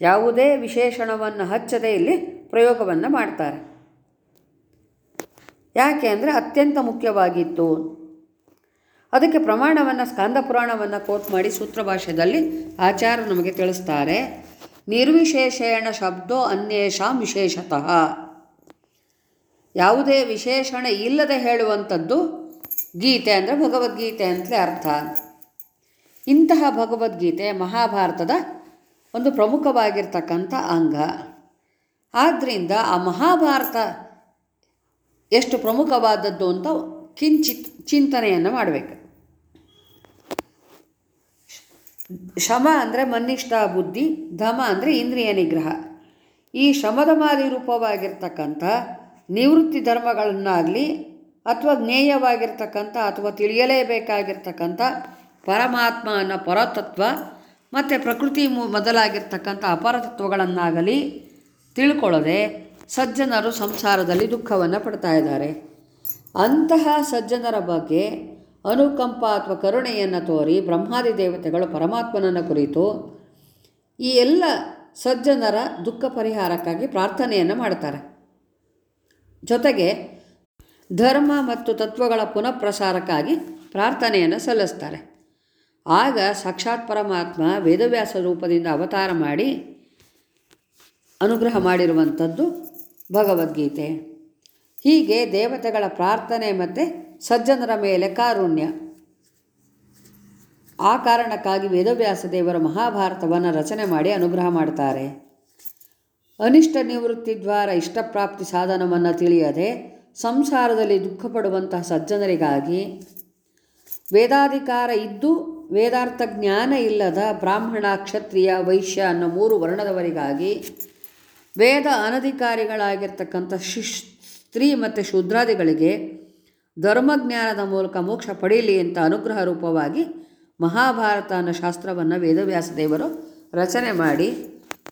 ಯಾವುದೇ ವಿಶೇಷಣವನ್ನು ಹಚ್ಚದೆ ಇಲ್ಲಿ ಪ್ರಯೋಗವನ್ನು ಮಾಡ್ತಾರೆ. ಯಾಕೆ ಅಂದರೆ ಅತ್ಯಂತ ಮುಖ್ಯವಾಗಿತ್ತು. ಅದಕ್ಕೆ ಪ್ರಮಾಣವನ್ನು, ಸ್ಕಂದ ಪುರಾಣವನ್ನು ಕೋಟ್ ಮಾಡಿ ಸೂತ್ರ ಭಾಷೆಯಲ್ಲಿ ಆಚಾರ್ಯ ನಮಗೆ ತಿಳಿಸ್ತಾರೆ, ನಿರ್ವಿಶೇಷೇಣ ಶಬ್ದೋ ಅನ್ಯೇಷಾಂ ವಿಶೇಷತಃ. ಯಾವುದೇ ವಿಶೇಷಣೆ ಇಲ್ಲದೆ ಹೇಳುವಂಥದ್ದು ಗೀತೆ ಅಂದರೆ ಭಗವದ್ಗೀತೆ ಅಂತಲೇ ಅರ್ಥ. ಇಂತಹ ಭಗವದ್ಗೀತೆ ಮಹಾಭಾರತದ ಒಂದು ಪ್ರಮುಖವಾಗಿರ್ತಕ್ಕಂಥ ಅಂಗ. ಆದ್ದರಿಂದ ಆ ಮಹಾಭಾರತ ಎಷ್ಟು ಪ್ರಮುಖವಾದದ್ದು ಅಂತ ಕಿಂಚಿತ್ ಚಿಂತನೆಯನ್ನು ಮಾಡಬೇಕು. ಶಮ ಅಂದರೆ ಮನ್ನಿಷ್ಠ ಬುದ್ಧಿ, ಧಮ ಅಂದರೆ ಇಂದ್ರಿಯ ನಿಗ್ರಹ. ಈ ಶಮದಮಾದಿ ರೂಪವಾಗಿರ್ತಕ್ಕಂಥ ನಿವೃತ್ತಿ ಧರ್ಮಗಳನ್ನಾಗಲಿ ಅಥವಾ ಜ್ಞೇಯವಾಗಿರ್ತಕ್ಕಂಥ ಅಥವಾ ತಿಳಿಯಲೇಬೇಕಾಗಿರ್ತಕ್ಕಂಥ ಪರಮಾತ್ಮ ಅನ್ನೋ ಪರತತ್ವ ಮತ್ತು ಪ್ರಕೃತಿ ಮೊದಲಾಗಿರ್ತಕ್ಕಂಥ ಅಪರತತ್ವಗಳನ್ನಾಗಲಿ ತಿಳ್ಕೊಳ್ಳದೆ ಸಜ್ಜನರು ಸಂಸಾರದಲ್ಲಿ ದುಃಖವನ್ನು ಪಡ್ತಾ ಇದ್ದಾರೆ. ಅಂತಹ ಸಜ್ಜನರ ಬಗ್ಗೆ ಅನುಕಂಪ ಅಥವಾ ಕರುಣೆಯನ್ನು ತೋರಿ ಬ್ರಹ್ಮಾದಿ ದೇವತೆಗಳು ಪರಮಾತ್ಮನನ್ನು ಕುರಿತು ಈ ಎಲ್ಲ ಸಜ್ಜನರ ದುಃಖ ಪರಿಹಾರಕ್ಕಾಗಿ ಪ್ರಾರ್ಥನೆಯನ್ನು ಮಾಡ್ತಾರೆ. ಜೊತೆಗೆ ಧರ್ಮ ಮತ್ತು ತತ್ವಗಳ ಪುನಃಪ್ರಸಾರಕ್ಕಾಗಿ ಪ್ರಾರ್ಥನೆಯನ್ನು ಸಲ್ಲಿಸ್ತಾರೆ. ಆಗ ಸಾಕ್ಷಾತ್ ಪರಮಾತ್ಮ ವೇದವ್ಯಾಸ ರೂಪದಿಂದ ಅವತಾರ ಮಾಡಿ ಅನುಗ್ರಹ ಮಾಡಿರುವಂಥದ್ದು ಭಗವದ್ಗೀತೆ. ಹೀಗೆ ದೇವತೆಗಳ ಪ್ರಾರ್ಥನೆ ಮತ್ತು ಸಜ್ಜನರ ಮೇಲೆ ಕಾರುಣ್ಯ. ಆ ಕಾರಣಕ್ಕಾಗಿ ವೇದವ್ಯಾಸ ದೇವರು ಮಹಾಭಾರತವನ್ನು ರಚನೆ ಮಾಡಿ ಅನುಗ್ರಹ ಮಾಡ್ತಾರೆ. ಅನಿಷ್ಟ ನಿವೃತ್ತಿ ದ್ವಾರ ಇಷ್ಟಪ್ರಾಪ್ತಿ ಸಾಧನವನ್ನು ತಿಳಿಯದೆ ಸಂಸಾರದಲ್ಲಿ ದುಃಖ ಪಡುವಂತಹ ಸಜ್ಜನರಿಗಾಗಿ ವೇದಾಧಿಕಾರ ಇದ್ದು ವೇದಾರ್ಥ ಜ್ಞಾನ ಇಲ್ಲದ ಬ್ರಾಹ್ಮಣ, ಕ್ಷತ್ರಿಯ, ವೈಶ್ಯ ಅನ್ನೋ ಮೂರು ವರ್ಣದವರಿಗಾಗಿ ವೇದ ಅನಧಿಕಾರಿಗಳಾಗಿರ್ತಕ್ಕಂಥ ಶಿಶ್, ಸ್ತ್ರೀ ಮತ್ತು ಶೂದ್ರಾದಿಗಳಿಗೆ ಧರ್ಮಜ್ಞಾನದ ಮೂಲಕ ಮೋಕ್ಷ ಪಡೀಲಿ ಅಂತ ಅನುಗ್ರಹ ರೂಪವಾಗಿ ಮಹಾಭಾರತ ಅನ್ನೋ ಶಾಸ್ತ್ರವನ್ನು ವೇದವ್ಯಾಸ ದೇವರು ರಚನೆ ಮಾಡಿ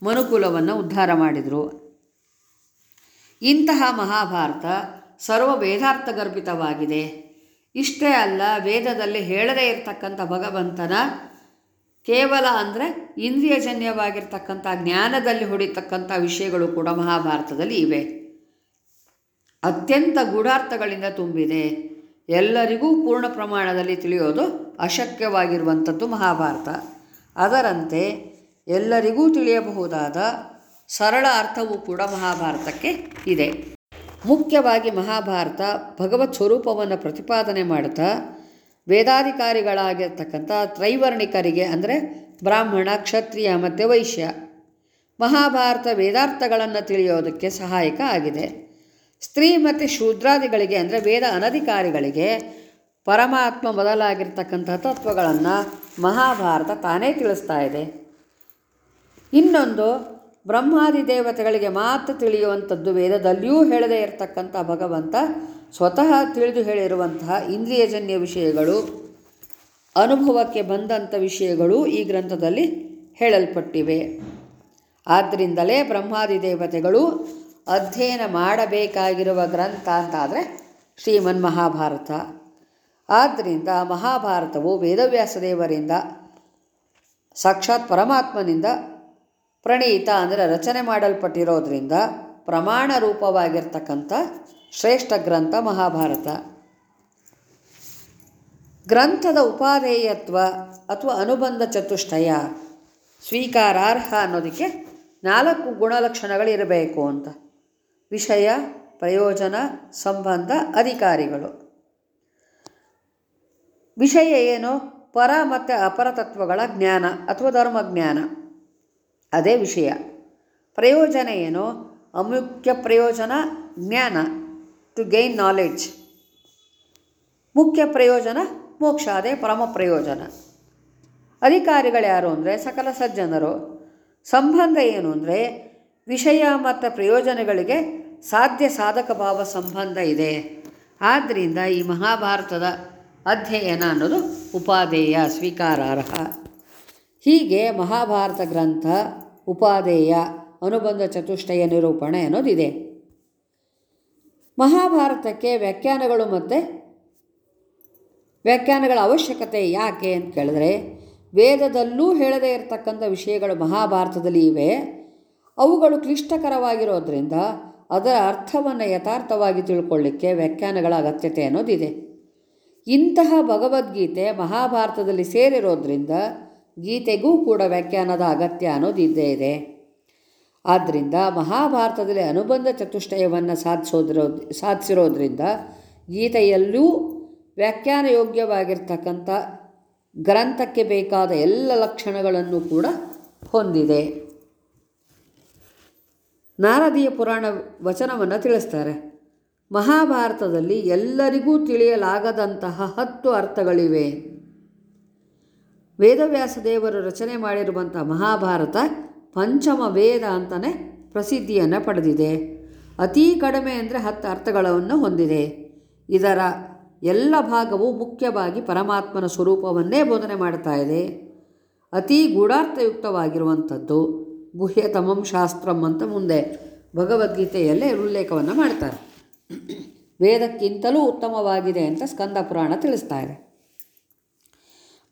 ಮನುಕುಲವನ್ನು ಉದ್ಧಾರ ಮಾಡಿದರು. ಇಂತಹ ಮಹಾಭಾರತ ಸರ್ವ ವೇದಾರ್ಥಗರ್ಭಿತವಾಗಿದೆ. ಇಷ್ಟೇ ಅಲ್ಲ, ವೇದದಲ್ಲಿ ಹೇಳದೇ ಇರತಕ್ಕಂಥ ಭಗವಂತನ ಕೇವಲ ಅಂದರೆ ಇಂದ್ರಿಯಜನ್ಯವಾಗಿರ್ತಕ್ಕಂಥ ಜ್ಞಾನದಲ್ಲಿ ಹೊಡಿತಕ್ಕಂಥ ವಿಷಯಗಳು ಕೂಡ ಮಹಾಭಾರತದಲ್ಲಿ ಇವೆ. ಅತ್ಯಂತ ಗೂಢಾರ್ಥಗಳಿಂದ ತುಂಬಿದೆ. ಎಲ್ಲರಿಗೂ ಪೂರ್ಣ ಪ್ರಮಾಣದಲ್ಲಿ ತಿಳಿಯೋದು ಅಶಕ್ಯವಾಗಿರುವಂಥದ್ದು ಮಹಾಭಾರತ. ಅದರಂತೆ ಎಲ್ಲರಿಗೂ ತಿಳಿಯಬಹುದಾದ ಸರಳ ಅರ್ಥವೂ ಕೂಡ ಮಹಾಭಾರತಕ್ಕೆ ಇದೆ. ಮುಖ್ಯವಾಗಿ ಮಹಾಭಾರತ ಭಗವತ್ ಸ್ವರೂಪವನ್ನು ಪ್ರತಿಪಾದನೆ ಮಾಡುತ್ತಾ ವೇದಾಧಿಕಾರಿಗಳಾಗಿರ್ತಕ್ಕಂಥ ತ್ರೈವರ್ಣಿಕರಿಗೆ ಅಂದರೆ ಬ್ರಾಹ್ಮಣ, ಕ್ಷತ್ರಿಯ ಮತ್ತು ವೈಶ್ಯ ಮಹಾಭಾರತ ವೇದಾರ್ಥಗಳನ್ನು ತಿಳಿಯೋದಕ್ಕೆ ಸಹಾಯಕ ಆಗಿದೆ. ಸ್ತ್ರೀ ಮತ್ತು ಶೂದ್ರಾದಿಗಳಿಗೆ ಅಂದರೆ ವೇದ ಅನಧಿಕಾರಿಗಳಿಗೆ ಪರಮಾತ್ಮ ಮೊದಲಾಗಿರ್ತಕ್ಕಂಥ ತತ್ವಗಳನ್ನು ಮಹಾಭಾರತ ತಾನೇ ತಿಳಿಸ್ತಾ ಇದೆ. ಇನ್ನೊಂದು, ಬ್ರಹ್ಮಾದಿ ದೇವತೆಗಳಿಗೆ ಮಾತ್ರ ತಿಳಿಯುವಂಥದ್ದು ವೇದದಲ್ಲಿಯೂ ಹೇಳದೇ ಇರತಕ್ಕಂಥ ಭಗವಂತ ಸ್ವತಃ ತಿಳಿದು ಹೇಳಿರುವಂತಹ ಇಂದ್ರಿಯಜನ್ಯ ವಿಷಯಗಳು, ಅನುಭವಕ್ಕೆ ಬಂದಂಥ ವಿಷಯಗಳು ಈ ಗ್ರಂಥದಲ್ಲಿ ಹೇಳಲ್ಪಟ್ಟಿವೆ. ಆದ್ದರಿಂದಲೇ ಬ್ರಹ್ಮಾದಿ ದೇವತೆಗಳು ಅಧ್ಯಯನ ಮಾಡಬೇಕಾಗಿರುವ ಗ್ರಂಥ ಅಂತಾದರೆ ಶ್ರೀಮನ್ ಮಹಾಭಾರತ ಆದ್ದರಿಂದ ಮಹಾಭಾರತವು ವೇದವ್ಯಾಸ ದೇವರಿಂದ ಸಾಕ್ಷಾತ್ ಪರಮಾತ್ಮನಿಂದ ಪ್ರಣೀತ ಅಂದರೆ ರಚನೆ ಮಾಡಲ್ಪಟ್ಟಿರೋದ್ರಿಂದ ಪ್ರಮಾಣ ರೂಪವಾಗಿರ್ತಕ್ಕಂಥ ಶ್ರೇಷ್ಠ ಗ್ರಂಥ ಮಹಾಭಾರತ. ಗ್ರಂಥದ ಉಪಾಧೇಯತ್ವ ಅಥವಾ ಅನುಬಂಧ ಚತುಷ್ಟಯ, ಸ್ವೀಕಾರಾರ್ಹ ಅನ್ನೋದಕ್ಕೆ ನಾಲ್ಕು ಗುಣಲಕ್ಷಣಗಳಿರಬೇಕು ಅಂತ. ವಿಷಯ, ಪ್ರಯೋಜನ, ಸಂಬಂಧ, ಅಧಿಕಾರಿಗಳು. ವಿಷಯ ಏನು? ಪರ ಮತ್ತು ಅಪರ ತತ್ವಗಳ ಜ್ಞಾನ ಅಥವಾ ಧರ್ಮಜ್ಞಾನ. ಅದೇ ವಿಷಯ. ಪ್ರಯೋಜನ ಏನು? ಅಮುಖ್ಯ ಪ್ರಯೋಜನ ಜ್ಞಾನ ಟು ಗೈನ್ ನಾಲೆಡ್ಜ್ ಮುಖ್ಯ ಪ್ರಯೋಜನ ಮೋಕ್ಷ, ಅದೇ ಪರಮ ಪ್ರಯೋಜನ. ಅಧಿಕಾರಿಗಳು ಯಾರು ಅಂದರೆ? ಸಕಲ ಸಜ್ಜನರು. ಸಂಬಂಧ ಏನು ಅಂದರೆ? ವಿಷಯ ಮತ್ತು ಪ್ರಯೋಜನಗಳಿಗೆ ಸಾಧ್ಯ ಸಾಧಕ ಭಾವ ಸಂಬಂಧ ಇದೆ. ಆದ್ದರಿಂದ ಈ ಮಹಾಭಾರತದ ಅಧ್ಯಯನ ಅನ್ನೋದು ಉಪಾದೇಯ ಸ್ವೀಕಾರಾರ್ಹ. ಹೀಗೆ ಮಹಾಭಾರತ ಗ್ರಂಥ ಉಪಾದೇಯ ಅನುಬಂಧ ಚತುಷ್ಟಯ ನಿರೂಪಣೆ ಅನ್ನೋದಿದೆ. ಮಹಾಭಾರತಕ್ಕೆ ವ್ಯಾಖ್ಯಾನಗಳು ಮತ್ತು? ವ್ಯಾಖ್ಯಾನಗಳ ಅವಶ್ಯಕತೆ ಯಾಕೆ ಅಂತ ಕೇಳಿದ್ರೆ, ವೇದದಲ್ಲೂ ಹೇಳದೇ ಇರತಕ್ಕಂಥ ವಿಷಯಗಳು ಮಹಾಭಾರತದಲ್ಲಿ ಇವೆ. ಅವುಗಳು ಕ್ಲಿಷ್ಟಕರವಾಗಿರೋದ್ರಿಂದ ಅದರ ಅರ್ಥವನ್ನು ಯಥಾರ್ಥವಾಗಿ ತಿಳ್ಕೊಳ್ಳಿಕ್ಕೆ ವ್ಯಾಖ್ಯಾನಗಳ ಅಗತ್ಯತೆ ಅನ್ನೋದಿದೆ. ಇಂತಹ ಭಗವದ್ಗೀತೆ ಮಹಾಭಾರತದಲ್ಲಿ ಸೇರಿರೋದ್ರಿಂದ ಗೀತೆಗೂ ಕೂಡ ವ್ಯಾಖ್ಯಾನದ ಅಗತ್ಯ ಅನ್ನೋದಿದ್ದೇ ಇದೆ. ಆದ್ದರಿಂದ ಮಹಾಭಾರತದಲ್ಲಿ ಅನುಬಂಧ ಚತುಷ್ಟಯವನ್ನು ಸಾಧಿಸೋದ್ರೋ, ಸಾಧಿಸಿರೋದ್ರಿಂದ ಗೀತೆಯಲ್ಲೂ ವ್ಯಾಖ್ಯಾನ ಯೋಗ್ಯವಾಗಿರ್ತಕ್ಕಂಥ ಗ್ರಂಥಕ್ಕೆ ಬೇಕಾದ ಎಲ್ಲ ಲಕ್ಷಣಗಳನ್ನು ಕೂಡ ಹೊಂದಿದೆ. ನಾರದೀಯ ಪುರಾಣ ವಚನವನ್ನು ತಿಳಿಸ್ತಾರೆ. ಮಹಾಭಾರತದಲ್ಲಿ ಎಲ್ಲರಿಗೂ ತಿಳಿಯಲಾಗದಂತಹ ಹತ್ತು ಅರ್ಥಗಳಿವೆ. ವೇದವ್ಯಾಸ ದೇವರು ರಚನೆ ಮಾಡಿರುವಂಥ ಮಹಾಭಾರತ ಪಂಚಮ ವೇದ ಅಂತಲೇ ಪ್ರಸಿದ್ಧಿಯನ್ನು ಪಡೆದಿದೆ. ಅತೀ ಕಡಿಮೆ ಅಂದರೆ ಹತ್ತು ಅರ್ಥಗಳನ್ನು ಹೊಂದಿದೆ. ಇದರ ಎಲ್ಲ ಭಾಗವು ಮುಖ್ಯವಾಗಿ ಪರಮಾತ್ಮನ ಸ್ವರೂಪವನ್ನೇ ಬೋಧನೆ ಮಾಡ್ತಾ ಇದೆ. ಅತೀ ಗೂಢಾರ್ಥಯುಕ್ತವಾಗಿರುವಂಥದ್ದು ಗುಹ್ಯತಮಂ ಶಾಸ್ತ್ರಂ ಅಂತ ಮುಂದೆ ಭಗವದ್ಗೀತೆಯಲ್ಲೇ ಉಲ್ಲೇಖವನ್ನು ಮಾಡ್ತಾರೆ. ವೇದಕ್ಕಿಂತಲೂ ಉತ್ತಮವಾಗಿದೆ ಅಂತ ಸ್ಕಂದ ಪುರಾಣ ತಿಳಿಸ್ತಾ ಇದೆ.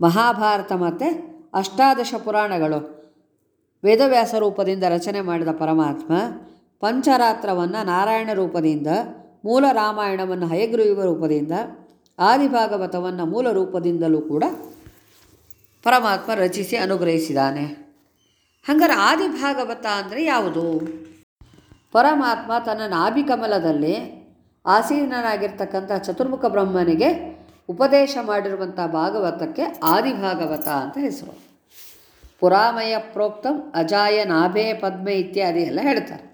ಮಹಾಭಾರತ ಮತ್ತು ಅಷ್ಟಾದಶ ಪುರಾಣಗಳು. ವೇದವ್ಯಾಸ ರೂಪದಿಂದ ರಚನೆ ಮಾಡಿದ ಪರಮಾತ್ಮ ಪಂಚರಾತ್ರವನ್ನು ನಾರಾಯಣ ರೂಪದಿಂದ, ಮೂಲ ರಾಮಾಯಣವನ್ನು ಹಯಗ್ರೀವ ರೂಪದಿಂದ, ಆದಿಭಾಗವತವನ್ನು ಮೂಲ ರೂಪದಿಂದಲೂ ಕೂಡ ಪರಮಾತ್ಮ ರಚಿಸಿ ಅನುಗ್ರಹಿಸಿದ್ದಾನೆ. ಹಂಗಾರೆ ಆದಿಭಾಗವತ ಅಂದರೆ ಯಾವುದು? ಪರಮಾತ್ಮ ತನ್ನ ನಾಭಿಕಮಲದಲ್ಲಿ ಆಸೀನನಾಗಿರ್ತಕ್ಕಂಥ ಚತುರ್ಮುಖ ಬ್ರಹ್ಮನಿಗೆ ಉಪದೇಶ ಮಾಡಿರುವಂಥ ಭಾಗವತಕ್ಕೆ ಆದಿಭಾಗವತ ಅಂತ ಹೆಸರು. ಪುರಾಮಯ ಪ್ರೋಕ್ತಂ ಅಜಾಯ ನಾಭೆ ಪದ್ಮೆ ಇತ್ಯಾದಿ ಎಲ್ಲ ಹೇಳ್ತಾರೆ.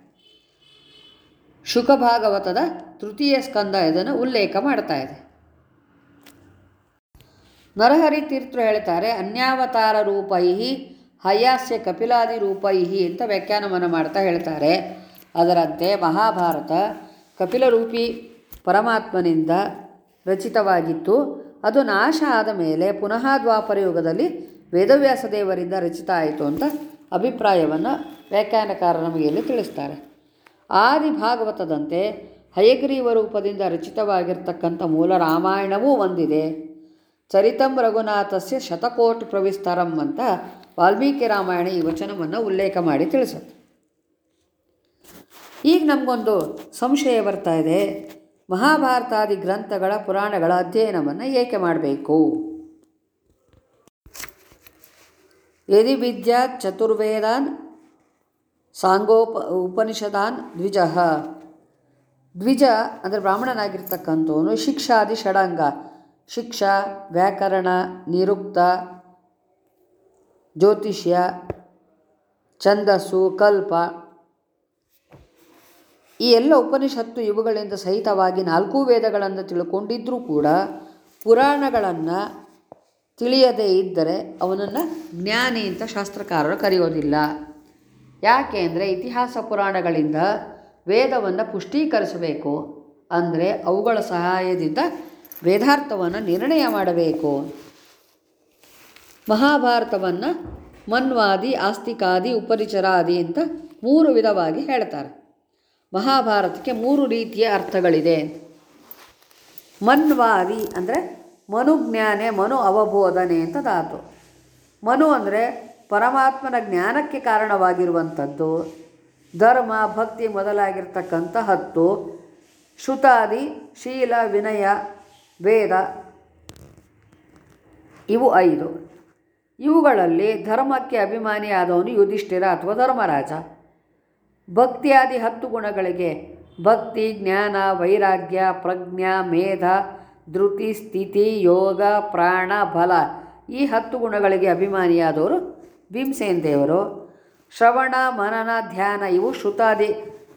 ಶುಕಭಾಗವತದ ತೃತೀಯ ಸ್ಕಂದ ಇದನ್ನು ಉಲ್ಲೇಖ ಮಾಡ್ತಾ ಇದೆ. ನರಹರಿ ತೀರ್ಥರು ಹೇಳ್ತಾರೆ, ಅನ್ಯಾವತಾರ ರೂಪೈ ಹಯಾಸ್ಯ ಕಪಿಲಾದಿ ರೂಪೈಹಿ ಅಂತ ವ್ಯಾಖ್ಯಾನವನ್ನು ಮಾಡ್ತಾ ಹೇಳ್ತಾರೆ. ಅದರಂತೆ ಮಹಾಭಾರತ ಕಪಿಲರೂಪಿ ಪರಮಾತ್ಮನಿಂದ ರಚಿತವಾಗಿತ್ತು. ಅದು ನಾಶ ಆದ ಮೇಲೆ ಪುನಃ ದ್ವಾಪರ ಯುಗದಲ್ಲಿ ವೇದವ್ಯಾಸ ದೇವರಿಂದ ರಚಿತ ಆಯಿತು ಅಂತ ಅಭಿಪ್ರಾಯವನ್ನು ವ್ಯಾಖ್ಯಾನಕಾರ ನಮಗೆ ಇಲ್ಲಿ ತಿಳಿಸ್ತಾರೆ. ಆದಿ ಭಾಗವತದಂತೆ ಹಯಗ್ರೀವ ರೂಪದಿಂದ ರಚಿತವಾಗಿರ್ತಕ್ಕಂಥ ಮೂಲ ರಾಮಾಯಣವೂ ಒಂದಿದೆ. ಚರಿತಂ ರಘುನಾಥಸ್ಯ ಶತಕೋಟಿ ಪ್ರವಿಸ್ತರಂ ಅಂತ ವಾಲ್ಮೀಕಿ ರಾಮಾಯಣ ಈ ವಚನವನ್ನು ಉಲ್ಲೇಖ ಮಾಡಿ ತಿಳಿಸುತ್ತೆ. ಈಗ ನಮಗೊಂದು ಸಂಶಯ ಬರ್ತಾ ಇದೆ. ಮಹಾಭಾರತಾದಿ ಗ್ರಂಥಗಳ ಪುರಾಣಗಳ ಅಧ್ಯಯನವನ್ನು ಏಕೆ ಮಾಡಬೇಕು? ಯದಿ ವಿದ್ಯಾ ಚತುರ್ವೇದಾನ್ ಸಾಂಗೋಪ ಉಪನಿಷದಾನ್ ದ್ವಿಜ. ದ್ವಿಜ ಅಂದರೆ ಬ್ರಾಹ್ಮಣನಾಗಿರ್ತಕ್ಕಂಥವನು ಶಿಕ್ಷಾದಿ ಷಡಂಗ. ಶಿಕ್ಷಾ, ವ್ಯಾಕರಣ, ನಿರುಕ್ತ, ಜ್ಯೋತಿಷ್ಯ, ಛಂದಸ್ಸು, ಕಲ್ಪ. ಈ ಎಲ್ಲ ಉಪನಿಷತ್ತು ಇವುಗಳಿಂದ ಸಹಿತವಾಗಿ ನಾಲ್ಕೂ ವೇದಗಳನ್ನು ತಿಳ್ಕೊಂಡಿದ್ದರೂ ಕೂಡ ಪುರಾಣಗಳನ್ನು ತಿಳಿಯದೇ ಇದ್ದರೆ ಅವನನ್ನು ಜ್ಞಾನಿ ಅಂತ ಶಾಸ್ತ್ರಕಾರರು ಕರೆಯೋದಿಲ್ಲ. ಯಾಕೆ ಅಂದರೆ ಇತಿಹಾಸ ಪುರಾಣಗಳಿಂದ ವೇದವನ್ನು ಪುಷ್ಟೀಕರಿಸಬೇಕು ಅಂದರೆ ಅವುಗಳ ಸಹಾಯದಿಂದ ವೇದಾರ್ಥವನ್ನು ನಿರ್ಣಯ ಮಾಡಬೇಕು. ಮಹಾಭಾರತವನ್ನು ಮನ್ವಾದಿ, ಆಸ್ತಿಕಾದಿ, ಉಪರಿಚರಾದಿ ಅಂತ ಮೂರು ವಿಧವಾಗಿ ಹೇಳ್ತಾರೆ. ಮಹಾಭಾರತಕ್ಕೆ ಮೂರು ರೀತಿಯ ಅರ್ಥಗಳಿದೆ. ಮನ್ವಾದಿ ಅಂದರೆ ಮನುಜ್ಞಾನೆ, ಮನು ಅವಬೋಧನೆ ಅಂತ ಧಾತು. ಮನು ಅಂದರೆ ಪರಮಾತ್ಮನ ಜ್ಞಾನಕ್ಕೆ ಕಾರಣವಾಗಿರುವಂಥದ್ದು. ಧರ್ಮ, ಭಕ್ತಿ ಮೊದಲಾಗಿರ್ತಕ್ಕಂಥ ಹತ್ತು ಶ್ರುತಾದಿ, ಶೀಲ, ವಿನಯ, ವೇದ ಇವು ಐದು. ಇವುಗಳಲ್ಲಿ ಧರ್ಮಕ್ಕೆ ಅಭಿಮಾನಿಯಾದವನು ಯುಧಿಷ್ಠಿರ ಅಥವಾ ಧರ್ಮರಾಜ. ಭಕ್ತಿಯಾದಿ ಹತ್ತು ಗುಣಗಳಿಗೆ ಭಕ್ತಿ, ಜ್ಞಾನ, ವೈರಾಗ್ಯ, ಪ್ರಜ್ಞಾ, ಮೇಧ, ಧೃತಿ, ಸ್ಥಿತಿ, ಯೋಗ, ಪ್ರಾಣ, ಬಲ ಈ ಹತ್ತು ಗುಣಗಳಿಗೆ ಅಭಿಮಾನಿಯಾದವರು ಭೀಮಸೇನ್ ದೇವರು. ಶ್ರವಣ, ಮನನ, ಧ್ಯಾನ ಇವು ಶ್ರುತಾದಿ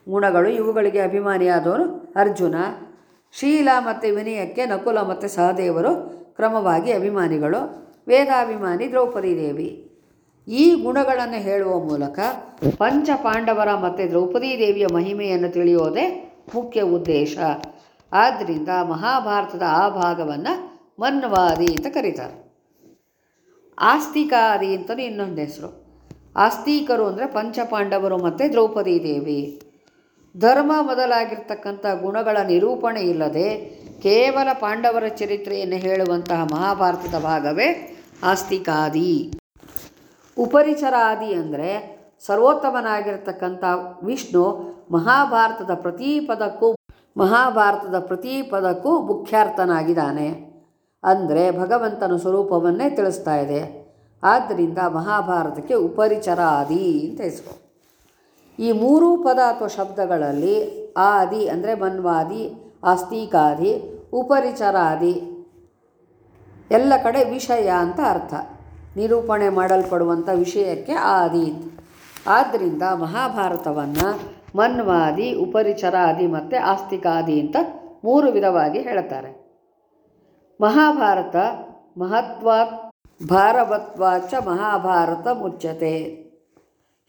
ಗುಣಗಳು. ಇವುಗಳಿಗೆ ಅಭಿಮಾನಿಯಾದವರು ಅರ್ಜುನ, ಶೀಲ ಮತ್ತು ವಿನಯಕ್ಕೆ ನಕುಲ ಮತ್ತು ಸಹದೇವರು ಕ್ರಮವಾಗಿ ಅಭಿಮಾನಿಗಳು. ವೇದಾಭಿಮಾನಿ ದ್ರೌಪದಿ ದೇವಿ. ಈ ಗುಣಗಳನ್ನು ಹೇಳುವ ಮೂಲಕ ಪಂಚ ಪಾಂಡವರ ಮತ್ತು ದ್ರೌಪದಿ ದೇವಿಯ ಮಹಿಮೆಯನ್ನು ತಿಳಿಯೋದೇ ಮುಖ್ಯ ಉದ್ದೇಶ. ಆದ್ದರಿಂದ ಮಹಾಭಾರತದ ಆ ಭಾಗವನ್ನು ಮನ್ವಾದಿ ಅಂತ ಕರೀತಾರೆ. ಆಸ್ತಿಕಾದಿ ಅಂತಲೂ ಇನ್ನೊಂದು ಹೆಸರು. ಆಸ್ತಿಕರು ಅಂದರೆ ಪಂಚಪಾಂಡವರು ಮತ್ತು ದ್ರೌಪದಿ ದೇವಿ ಧರ್ಮ ಮೊದಲಾಗಿರ್ತಕ್ಕಂಥ ಗುಣಗಳ ನಿರೂಪಣೆ ಇಲ್ಲದೆ ಕೇವಲ ಪಾಂಡವರ ಚರಿತ್ರೆಯನ್ನು ಹೇಳುವಂತಹ ಮಹಾಭಾರತದ ಭಾಗವೇ ಆಸ್ತಿಕಾದಿ. ಉಪರಿಚರಾದಿ ಅಂದರೆ ಸರ್ವೋತ್ತಮನಾಗಿರ್ತಕ್ಕಂಥ ವಿಷ್ಣು ಮಹಾಭಾರತದ ಪ್ರತಿ ಪದಕ್ಕೂ ಮಹಾಭಾರತದ ಪ್ರತಿ ಪದಕ್ಕೂ ಮುಖ್ಯಾರ್ಥನಾಗಿದ್ದಾನೆ ಅಂದರೆ ಭಗವಂತನ ಸ್ವರೂಪವನ್ನೇ ತಿಳಿಸ್ತಾ ಇದೆ. ಆದ್ದರಿಂದ ಮಹಾಭಾರತಕ್ಕೆ ಉಪರಿಚರಾದಿ ಅಂತ ಹೆಸರು. ಈ ಮೂರೂ ಪದ ಅಥವಾ ಶಬ್ದಗಳಲ್ಲಿ ಆದಿ ಅಂದರೆ ಮನ್ವಾದಿ, ಆಸ್ತಿಕಾದಿ, ಉಪರಿಚರಾದಿ, ಎಲ್ಲ ಕಡೆ ವಿಷಯ ಅಂತ ಅರ್ಥ. ನಿರೂಪಣೆ ಮಾಡಲ್ಪಡುವಂಥ ವಿಷಯಕ್ಕೆ ಆದಿ. ಆದ್ದರಿಂದ ಮಹಾಭಾರತವನ್ನು ಮನ್ವಾದಿ, ಉಪರಿಚರಾದಿ ಮತ್ತು ಆಸ್ತಿಕಾದಿ ಅಂತ ಮೂರು ವಿಧವಾಗಿ ಹೇಳ್ತಾರೆ ಮಹಾಭಾರತ ಮಹತ್ವ ಭಾರವತ್ವಾಚ ಮಹಾಭಾರತ ಮುಚ್ಚತೆ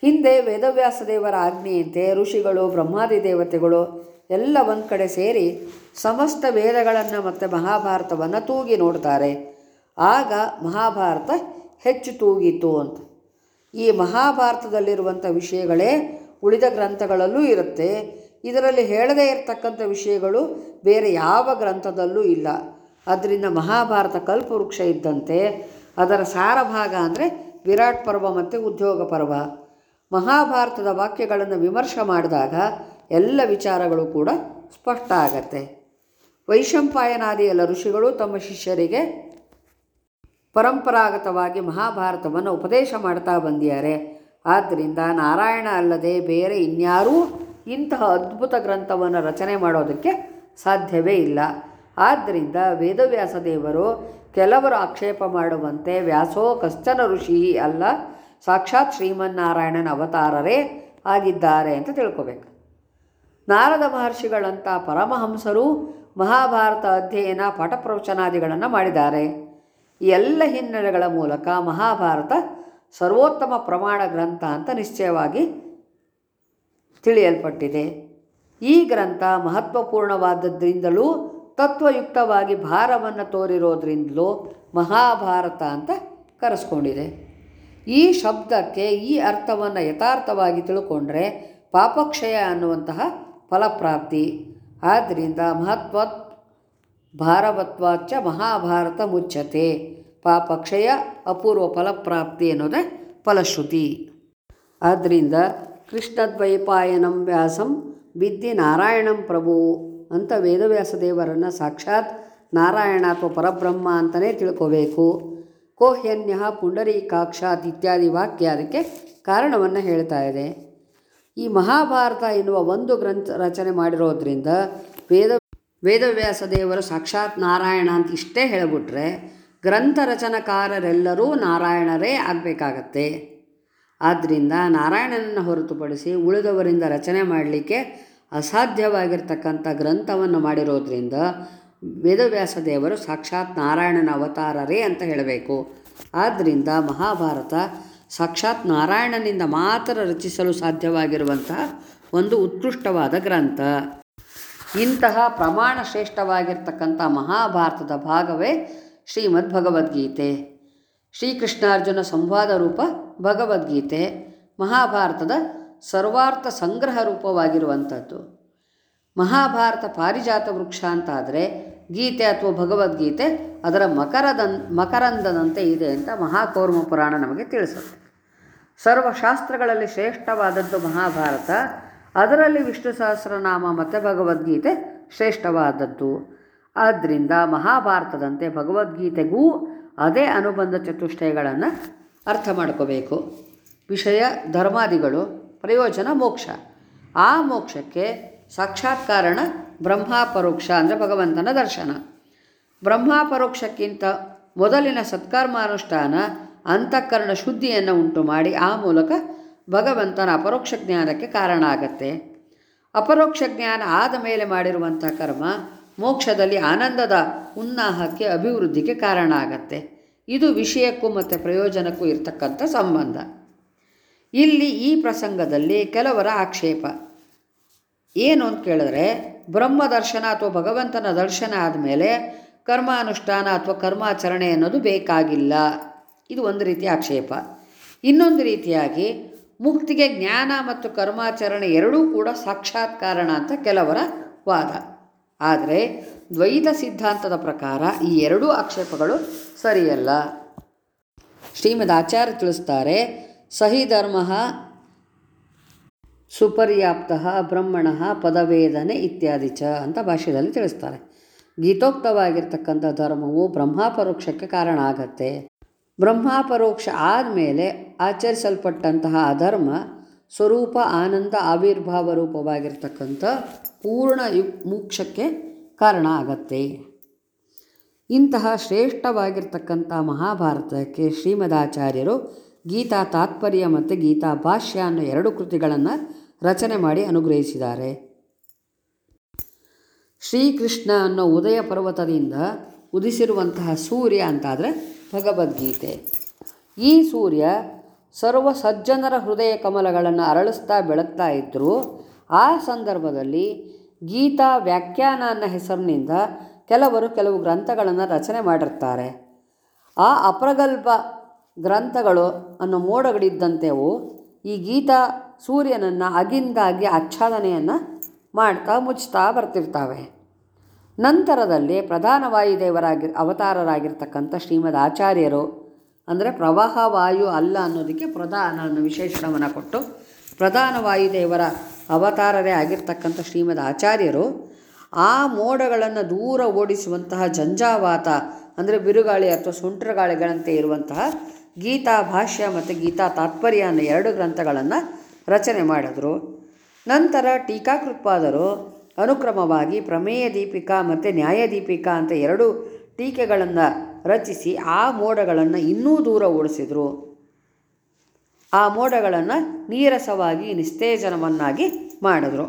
ಹಿಂದೆ ವೇದವ್ಯಾಸ ದೇವರ ಆಜ್ಞೆಯಂತೆ ಋಷಿಗಳು, ಬ್ರಹ್ಮಾದಿ ದೇವತೆಗಳು ಎಲ್ಲ ಒಂದು ಕಡೆ ಸೇರಿ ಸಮಸ್ತ ವೇದಗಳನ್ನು ಮತ್ತು ಮಹಾಭಾರತವನ್ನು ತೂಗಿ ನೋಡ್ತಾರೆ. ಆಗ ಮಹಾಭಾರತ ಹೆಚ್ಚು ತೂಗಿತು ಅಂತ. ಈ ಮಹಾಭಾರತದಲ್ಲಿರುವಂಥ ವಿಷಯಗಳೇ ಉಳಿದ ಗ್ರಂಥಗಳಲ್ಲೂ ಇರುತ್ತೆ. ಇದರಲ್ಲಿ ಹೇಳದೇ ಇರತಕ್ಕಂಥ ವಿಷಯಗಳು ಬೇರೆ ಯಾವ ಗ್ರಂಥದಲ್ಲೂ ಇಲ್ಲ. ಅದರಿಂದ ಮಹಾಭಾರತ ಕಲ್ಪವೃಕ್ಷ ಇದ್ದಂತೆ ಅದರ ಸಾರಭಾಗ ಅಂದರೆ ವಿರಾಟ್ ಪರ್ವ ಮತ್ತು ಉದ್ಯೋಗ ಪರ್ವ. ಮಹಾಭಾರತದ ವಾಕ್ಯಗಳನ್ನು ವಿಮರ್ಶೆ ಮಾಡಿದಾಗ ಎಲ್ಲ ವಿಚಾರಗಳು ಕೂಡ ಸ್ಪಷ್ಟ ಆಗತ್ತೆ. ವೈಶಂಪಾಯನಾದಿ ಎಲ್ಲ ಋಷಿಗಳು ತಮ್ಮ ಶಿಷ್ಯರಿಗೆ ಪರಂಪರಾಗತವಾಗಿ ಮಹಾಭಾರತವನ್ನು ಉಪದೇಶ ಮಾಡ್ತಾ ಬಂದಿದ್ದಾರೆ. ಆದ್ದರಿಂದ ನಾರಾಯಣ ಅಲ್ಲದೆ ಬೇರೆ ಇನ್ಯಾರೂ ಇಂತಹ ಅದ್ಭುತ ಗ್ರಂಥವನ್ನು ರಚನೆ ಮಾಡೋದಕ್ಕೆ ಸಾಧ್ಯವೇ ಇಲ್ಲ. ಆದ್ದರಿಂದ ವೇದವ್ಯಾಸ ದೇವರು ಕೆಲವರು ಆಕ್ಷೇಪ ಮಾಡುವಂತೆ ವ್ಯಾಸೋ ಕಶ್ಚನ ಋಷಿ ಅಲ್ಲ, ಸಾಕ್ಷಾತ್ ಶ್ರೀಮನ್ನಾರಾಯಣನ ಅವತಾರರೇ ಆಗಿದ್ದಾರೆ ಅಂತ ತಿಳ್ಕೋಬೇಕು. ನಾರದ ಮಹರ್ಷಿಗಳಂಥ ಪರಮಹಂಸರು ಮಹಾಭಾರತ ಅಧ್ಯಯನ ಪಾಠ ಪ್ರವಚನಾದಿಗಳನ್ನು ಮಾಡಿದ್ದಾರೆ. ಎಲ್ಲ ಹಿನ್ನೆಲೆಗಳ ಮೂಲಕ ಮಹಾಭಾರತ ಸರ್ವೋತ್ತಮ ಪ್ರಮಾಣ ಗ್ರಂಥ ಅಂತ ನಿಶ್ಚಯವಾಗಿ ತಿಳಿಯಲ್ಪಟ್ಟಿದೆ. ಈ ಗ್ರಂಥ ಮಹತ್ವಪೂರ್ಣವಾದದ್ರಿಂದಲೂ, ತತ್ವಯುಕ್ತವಾಗಿ ಭಾರವನ್ನು ತೋರಿರೋದ್ರಿಂದಲೂ ಮಹಾಭಾರತ ಅಂತ ಕರೆಸ್ಕೊಂಡಿದೆ. ಈ ಶಬ್ದಕ್ಕೆ ಈ ಅರ್ಥವನ್ನು ಯಥಾರ್ಥವಾಗಿ ತಿಳ್ಕೊಂಡ್ರೆ ಪಾಪಕ್ಷಯ ಅನ್ನುವಂತಹ ಫಲಪ್ರಾಪ್ತಿ. ಆದ್ದರಿಂದ ಮಹತ್ವ ಭಾರವತ್ವಾಚ ಮಹಾಭಾರತ ಮುಚ್ಚತೆ. ಪಾಪಕ್ಷಯ ಅಪೂರ್ವ ಫಲಪ್ರಾಪ್ತಿ ಅನ್ನೋದೇ ಫಲಶ್ರುತಿ. ಆದ್ದರಿಂದ ಕೃಷ್ಣದ್ವೈಪಾಯನಂ ವ್ಯಾಸಂ ಬಿದ್ದಿ ನಾರಾಯಣಂ ಪ್ರಭು ಅಂತ ವೇದವ್ಯಾಸ ದೇವರನ್ನು ಸಾಕ್ಷಾತ್ ನಾರಾಯಣ ಅಥವಾ ಪರಬ್ರಹ್ಮ ಅಂತಲೇ ತಿಳ್ಕೋಬೇಕು. ಕೋಹ್ಯನ್ಯ ಪುಂಡರೀಕಾಕ್ಷಾತ್ ಇತ್ಯಾದಿ ವಾಕ್ಯ ಅದಕ್ಕೆ ಕಾರಣವನ್ನು ಹೇಳ್ತಾ ಇದೆ. ಈ ಮಹಾಭಾರತ ಎನ್ನುವ ಒಂದು ಗ್ರಂಥ ರಚನೆ ಮಾಡಿರೋದ್ರಿಂದ ವೇದ ವೇದವ್ಯಾಸ ದೇವರು ಸಾಕ್ಷಾತ್ ನಾರಾಯಣ ಅಂತ ಇಷ್ಟೇ ಹೇಳಿಬಿಟ್ರೆ ಗ್ರಂಥ ರಚನಕಾರರೆಲ್ಲರೂ ನಾರಾಯಣರೇ ಆಗಬೇಕಾಗತ್ತೆ. ಆದ್ದರಿಂದ ನಾರಾಯಣನನ್ನು ಹೊರತುಪಡಿಸಿ ಉಳಿದವರಿಂದ ರಚನೆ ಮಾಡಲಿಕ್ಕೆ ಅಸಾಧ್ಯವಾಗಿರ್ತಕ್ಕಂಥ ಗ್ರಂಥವನ್ನು ಮಾಡಿರೋದ್ರಿಂದ ವೇದವ್ಯಾಸ ದೇವರು ಸಾಕ್ಷಾತ್ ನಾರಾಯಣನ ಅವತಾರರೇ ಅಂತ ಹೇಳಬೇಕು. ಆದ್ದರಿಂದ ಮಹಾಭಾರತ ಸಾಕ್ಷಾತ್ ನಾರಾಯಣನಿಂದ ಮಾತ್ರ ರಚಿಸಲು ಸಾಧ್ಯವಾಗಿರುವಂತಹ ಒಂದು ಉತ್ಕೃಷ್ಟವಾದ ಗ್ರಂಥ. ಇಂತಹ ಪ್ರಮಾಣ ಶ್ರೇಷ್ಠವಾಗಿರ್ತಕ್ಕಂಥ ಮಹಾಭಾರತದ ಭಾಗವೇ ಶ್ರೀಮದ್ ಭಗವದ್ಗೀತೆ ಶ್ರೀಕೃಷ್ಣಾರ್ಜುನ ಸಂವಾದ ರೂಪ ಭಗವದ್ಗೀತೆ, ಮಹಾಭಾರತದ ಸರ್ವಾರ್ಥ ಸಂಗ್ರಹ ರೂಪವಾಗಿರುವಂಥದ್ದು. ಮಹಾಭಾರತ ಪಾರಿಜಾತ ವೃಕ್ಷ ಅಂತಾದರೆ ಗೀತೆ ಅಥವಾ ಭಗವದ್ಗೀತೆ ಅದರ ಮಕರದನ್, ಮಕರಂದದಂತೆ ಇದೆ ಅಂತ ಮಹಾಕೌರ್ಮ ಪುರಾಣ ನಮಗೆ ತಿಳಿಸುತ್ತೆ. ಸರ್ವಶಾಸ್ತ್ರಗಳಲ್ಲಿ ಶ್ರೇಷ್ಠವಾದದ್ದು ಮಹಾಭಾರತ ಅದರಲ್ಲಿ ವಿಷ್ಣು ಸಹಸ್ರನಾಮ ಮತ್ತು ಭಗವದ್ಗೀತೆ ಶ್ರೇಷ್ಠವಾದದ್ದು. ಆದ್ದರಿಂದ ಮಹಾಭಾರತದಂತೆ ಭಗವದ್ಗೀತೆಗೂ ಅದೇ ಅನುಬಂಧ ಚತುಷ್ಟಯಗಳನ್ನು ಅರ್ಥ ಮಾಡ್ಕೋಬೇಕು. ವಿಷಯ, ಧರ್ಮಾದಿಗಳು, ಪ್ರಯೋಜನ, ಮೋಕ್ಷ. ಆ ಮೋಕ್ಷಕ್ಕೆ ಸಾಕ್ಷಾತ್ಕಾರಣ ಬ್ರಹ್ಮಾಪರೋಕ್ಷ ಅಂದರೆ ಭಗವಂತನ ದರ್ಶನ. ಬ್ರಹ್ಮಾಪರೋಕ್ಷಕ್ಕಿಂತ ಮೊದಲಿನ ಸತ್ಕರ್ಮಾನುಷ್ಠಾನ, ಅಂತಃಕರಣ ಶುದ್ಧಿಯನ್ನು ಉಂಟು ಮಾಡಿ ಆ ಮೂಲಕ ಭಗವಂತನ ಅಪರೋಕ್ಷ ಜ್ಞಾನಕ್ಕೆ ಕಾರಣ ಆಗತ್ತೆ. ಅಪರೋಕ್ಷ ಜ್ಞಾನ ಆದ ಮೇಲೆ ಮಾಡಿರುವಂಥ ಕರ್ಮ ಮೋಕ್ಷದಲ್ಲಿ ಆನಂದದ ಉನ್ನಾಹಕ್ಕೆ, ಅಭಿವೃದ್ಧಿಗೆ ಕಾರಣ ಆಗತ್ತೆ. ಇದು ವಿಷಯಕ್ಕೂ ಮತ್ತು ಪ್ರಯೋಜನಕ್ಕೂ ಇರತಕ್ಕಂಥ ಸಂಬಂಧ. ಇಲ್ಲಿ ಈ ಪ್ರಸಂಗದಲ್ಲಿ ಕೆಲವರ ಆಕ್ಷೇಪ. ಏನು ಅಂತ ಕೇಳಿದ್ರೆ, ಬ್ರಹ್ಮ ದರ್ಶನ ಅಥವಾ ಭಗವಂತನ ದರ್ಶನ ಆದಮೇಲೆ ಕರ್ಮಾನುಷ್ಠಾನ ಅಥವಾ ಕರ್ಮಾಚರಣೆ ಅನ್ನೋದು ಬೇಕಾಗಿಲ್ಲ. ಇದು ಒಂದು ರೀತಿಯ ಆಕ್ಷೇಪ. ಇನ್ನೊಂದು ರೀತಿಯಾಗಿ ಮುಕ್ತಿಗೆ ಜ್ಞಾನ ಮತ್ತು ಕರ್ಮಾಚರಣೆ ಎರಡೂ ಕೂಡ ಸಾಕ್ಷಾತ್ ಕಾರಣ ಅಂತ ಕೆಲವರ ವಾದ. ಆದರೆ ದ್ವೈತ ಸಿದ್ಧಾಂತದ ಪ್ರಕಾರ ಈ ಎರಡೂ ಆಕ್ಷೇಪಗಳು ಸರಿಯಲ್ಲ. ಶ್ರೀಮದ್ ಆಚಾರ್ಯ ತಿಳಿಸ್ತಾರೆ, ಸಹಿ ಧರ್ಮ ಸುಪರ್ಯಾಪ್ತ ಬ್ರಹ್ಮಣ ಪದವೇದನೆ ಇತ್ಯಾದಿ ಚ ಅಂತ ಭಾಷೆಯಲ್ಲಿ ತಿಳಿಸ್ತಾರೆ. ಗೀತೋಕ್ತವಾಗಿರ್ತಕ್ಕಂಥ ಧರ್ಮವು ಬ್ರಹ್ಮಾಪರೋಕ್ಷಕ್ಕೆ ಕಾರಣ ಆಗತ್ತೆ. ಬ್ರಹ್ಮಾಪರೋಕ್ಷ ಆದಮೇಲೆ ಆಚರಿಸಲ್ಪಟ್ಟಂತಹ ಅಧರ್ಮ ಸ್ವರೂಪ ಆನಂದ ಆವಿರ್ಭಾವ ರೂಪವಾಗಿರ್ತಕ್ಕಂಥ ಪೂರ್ಣ ಯು ಮೋಕ್ಷಕ್ಕೆ ಕಾರಣ ಆಗತ್ತೆ. ಇಂತಹ ಶ್ರೇಷ್ಠವಾಗಿರ್ತಕ್ಕಂಥ ಮಹಾಭಾರತಕ್ಕೆ ಶ್ರೀಮದಾಚಾರ್ಯರು ಗೀತಾ ತಾತ್ಪರ್ಯ ಮತ್ತು ಗೀತಾ ಭಾಷ್ಯ ಅನ್ನೋ ಎರಡು ಕೃತಿಗಳನ್ನು ರಚನೆ ಮಾಡಿ ಅನುಗ್ರಹಿಸಿದ್ದಾರೆ. ಶ್ರೀಕೃಷ್ಣ ಅನ್ನೋ ಉದಯ ಪರ್ವತದಿಂದ ಉದಿಸಿರುವಂತಹ ಸೂರ್ಯ ಅಂತಾದರೆ ಭಗವದ್ಗೀತೆ. ಈ ಸೂರ್ಯ ಸರ್ವ ಸಜ್ಜನರ ಹೃದಯ ಕಮಲಗಳನ್ನು ಅರಳಿಸ್ತಾ ಬೆಳಗ್ತಾ ಇದ್ದರೂ ಆ ಸಂದರ್ಭದಲ್ಲಿ ಗೀತಾ ವ್ಯಾಖ್ಯಾನ ಅನ್ನೋ ಹೆಸರಿನಿಂದ ಕೆಲವರು ಕೆಲವು ಗ್ರಂಥಗಳನ್ನು ರಚನೆ ಮಾಡಿರ್ತಾರೆ. ಆ ಅಪ್ರಗಲ್ಪ ಗ್ರಂಥಗಳು ಅನ್ನೋ ಮೋಡಗಳಿದ್ದಂತೆವು ಈ ಗೀತಾ ಸೂರ್ಯನನ್ನು ಅಗಿಂದಾಗಿ ಆಚ್ಛಾದನೆಯನ್ನು ಮಾಡ್ತಾ ಮುಚ್ತಾ ಬರ್ತಿರ್ತಾವೆ. ನಂತರದಲ್ಲಿ ಪ್ರಧಾನ ವಾಯುದೇವರಾಗಿ, ಅವತಾರರಾಗಿರ್ತಕ್ಕಂಥ ಶ್ರೀಮದ್ ಆಚಾರ್ಯರು, ಅಂದರೆ ಪ್ರವಾಹ, ವಾಯು, ಅಲ್ಲ ಅನ್ನೋದಕ್ಕೆ ಪ್ರಧಾನ ಅನ್ನೋ ವಿಶೇಷಣವನ್ನು ಕೊಟ್ಟು ಪ್ರಧಾನ ವಾಯುದೇವರ ಅವತಾರರೇ ಆಗಿರ್ತಕ್ಕಂಥ ಶ್ರೀಮದ್ ಆಚಾರ್ಯರು ಆ ಮೋಡಗಳನ್ನು ದೂರ ಓಡಿಸುವಂತಹ ಜಂಜಾವಾತ, ಅಂದರೆ ಬಿರುಗಾಳಿ ಅಥವಾ ಸುಂಟ್ರಗಾಳಿಗಳಂತೆ ಇರುವಂತಹ ಗೀತಾ ಭಾಷ್ಯ ಮತ್ತು ಗೀತಾ ತಾತ್ಪರ್ಯ ಅನ್ನೋ ಎರಡು ಗ್ರಂಥಗಳನ್ನು ರಚನೆ ಮಾಡಿದರು. ನಂತರ ಟೀಕಾಕೃತ್ಪಾದರು. ಅನುಕ್ರಮವಾಗಿ ಪ್ರಮೇಯ ದೀಪಿಕಾ ಮತ್ತು ನ್ಯಾಯದೀಪಿಕಾ ಅಂತ ಎರಡು ಟೀಕೆಗಳನ್ನು ರಚಿಸಿ ಆ ಮೋಡಗಳನ್ನು ಇನ್ನೂ ದೂರ ಓಡಿಸಿದರು. ಆ ಮೋಡಗಳನ್ನು ನೀರಸವಾಗಿ ನಿಸ್ತೇಜನವನ್ನಾಗಿ ಮಾಡಿದ್ರು.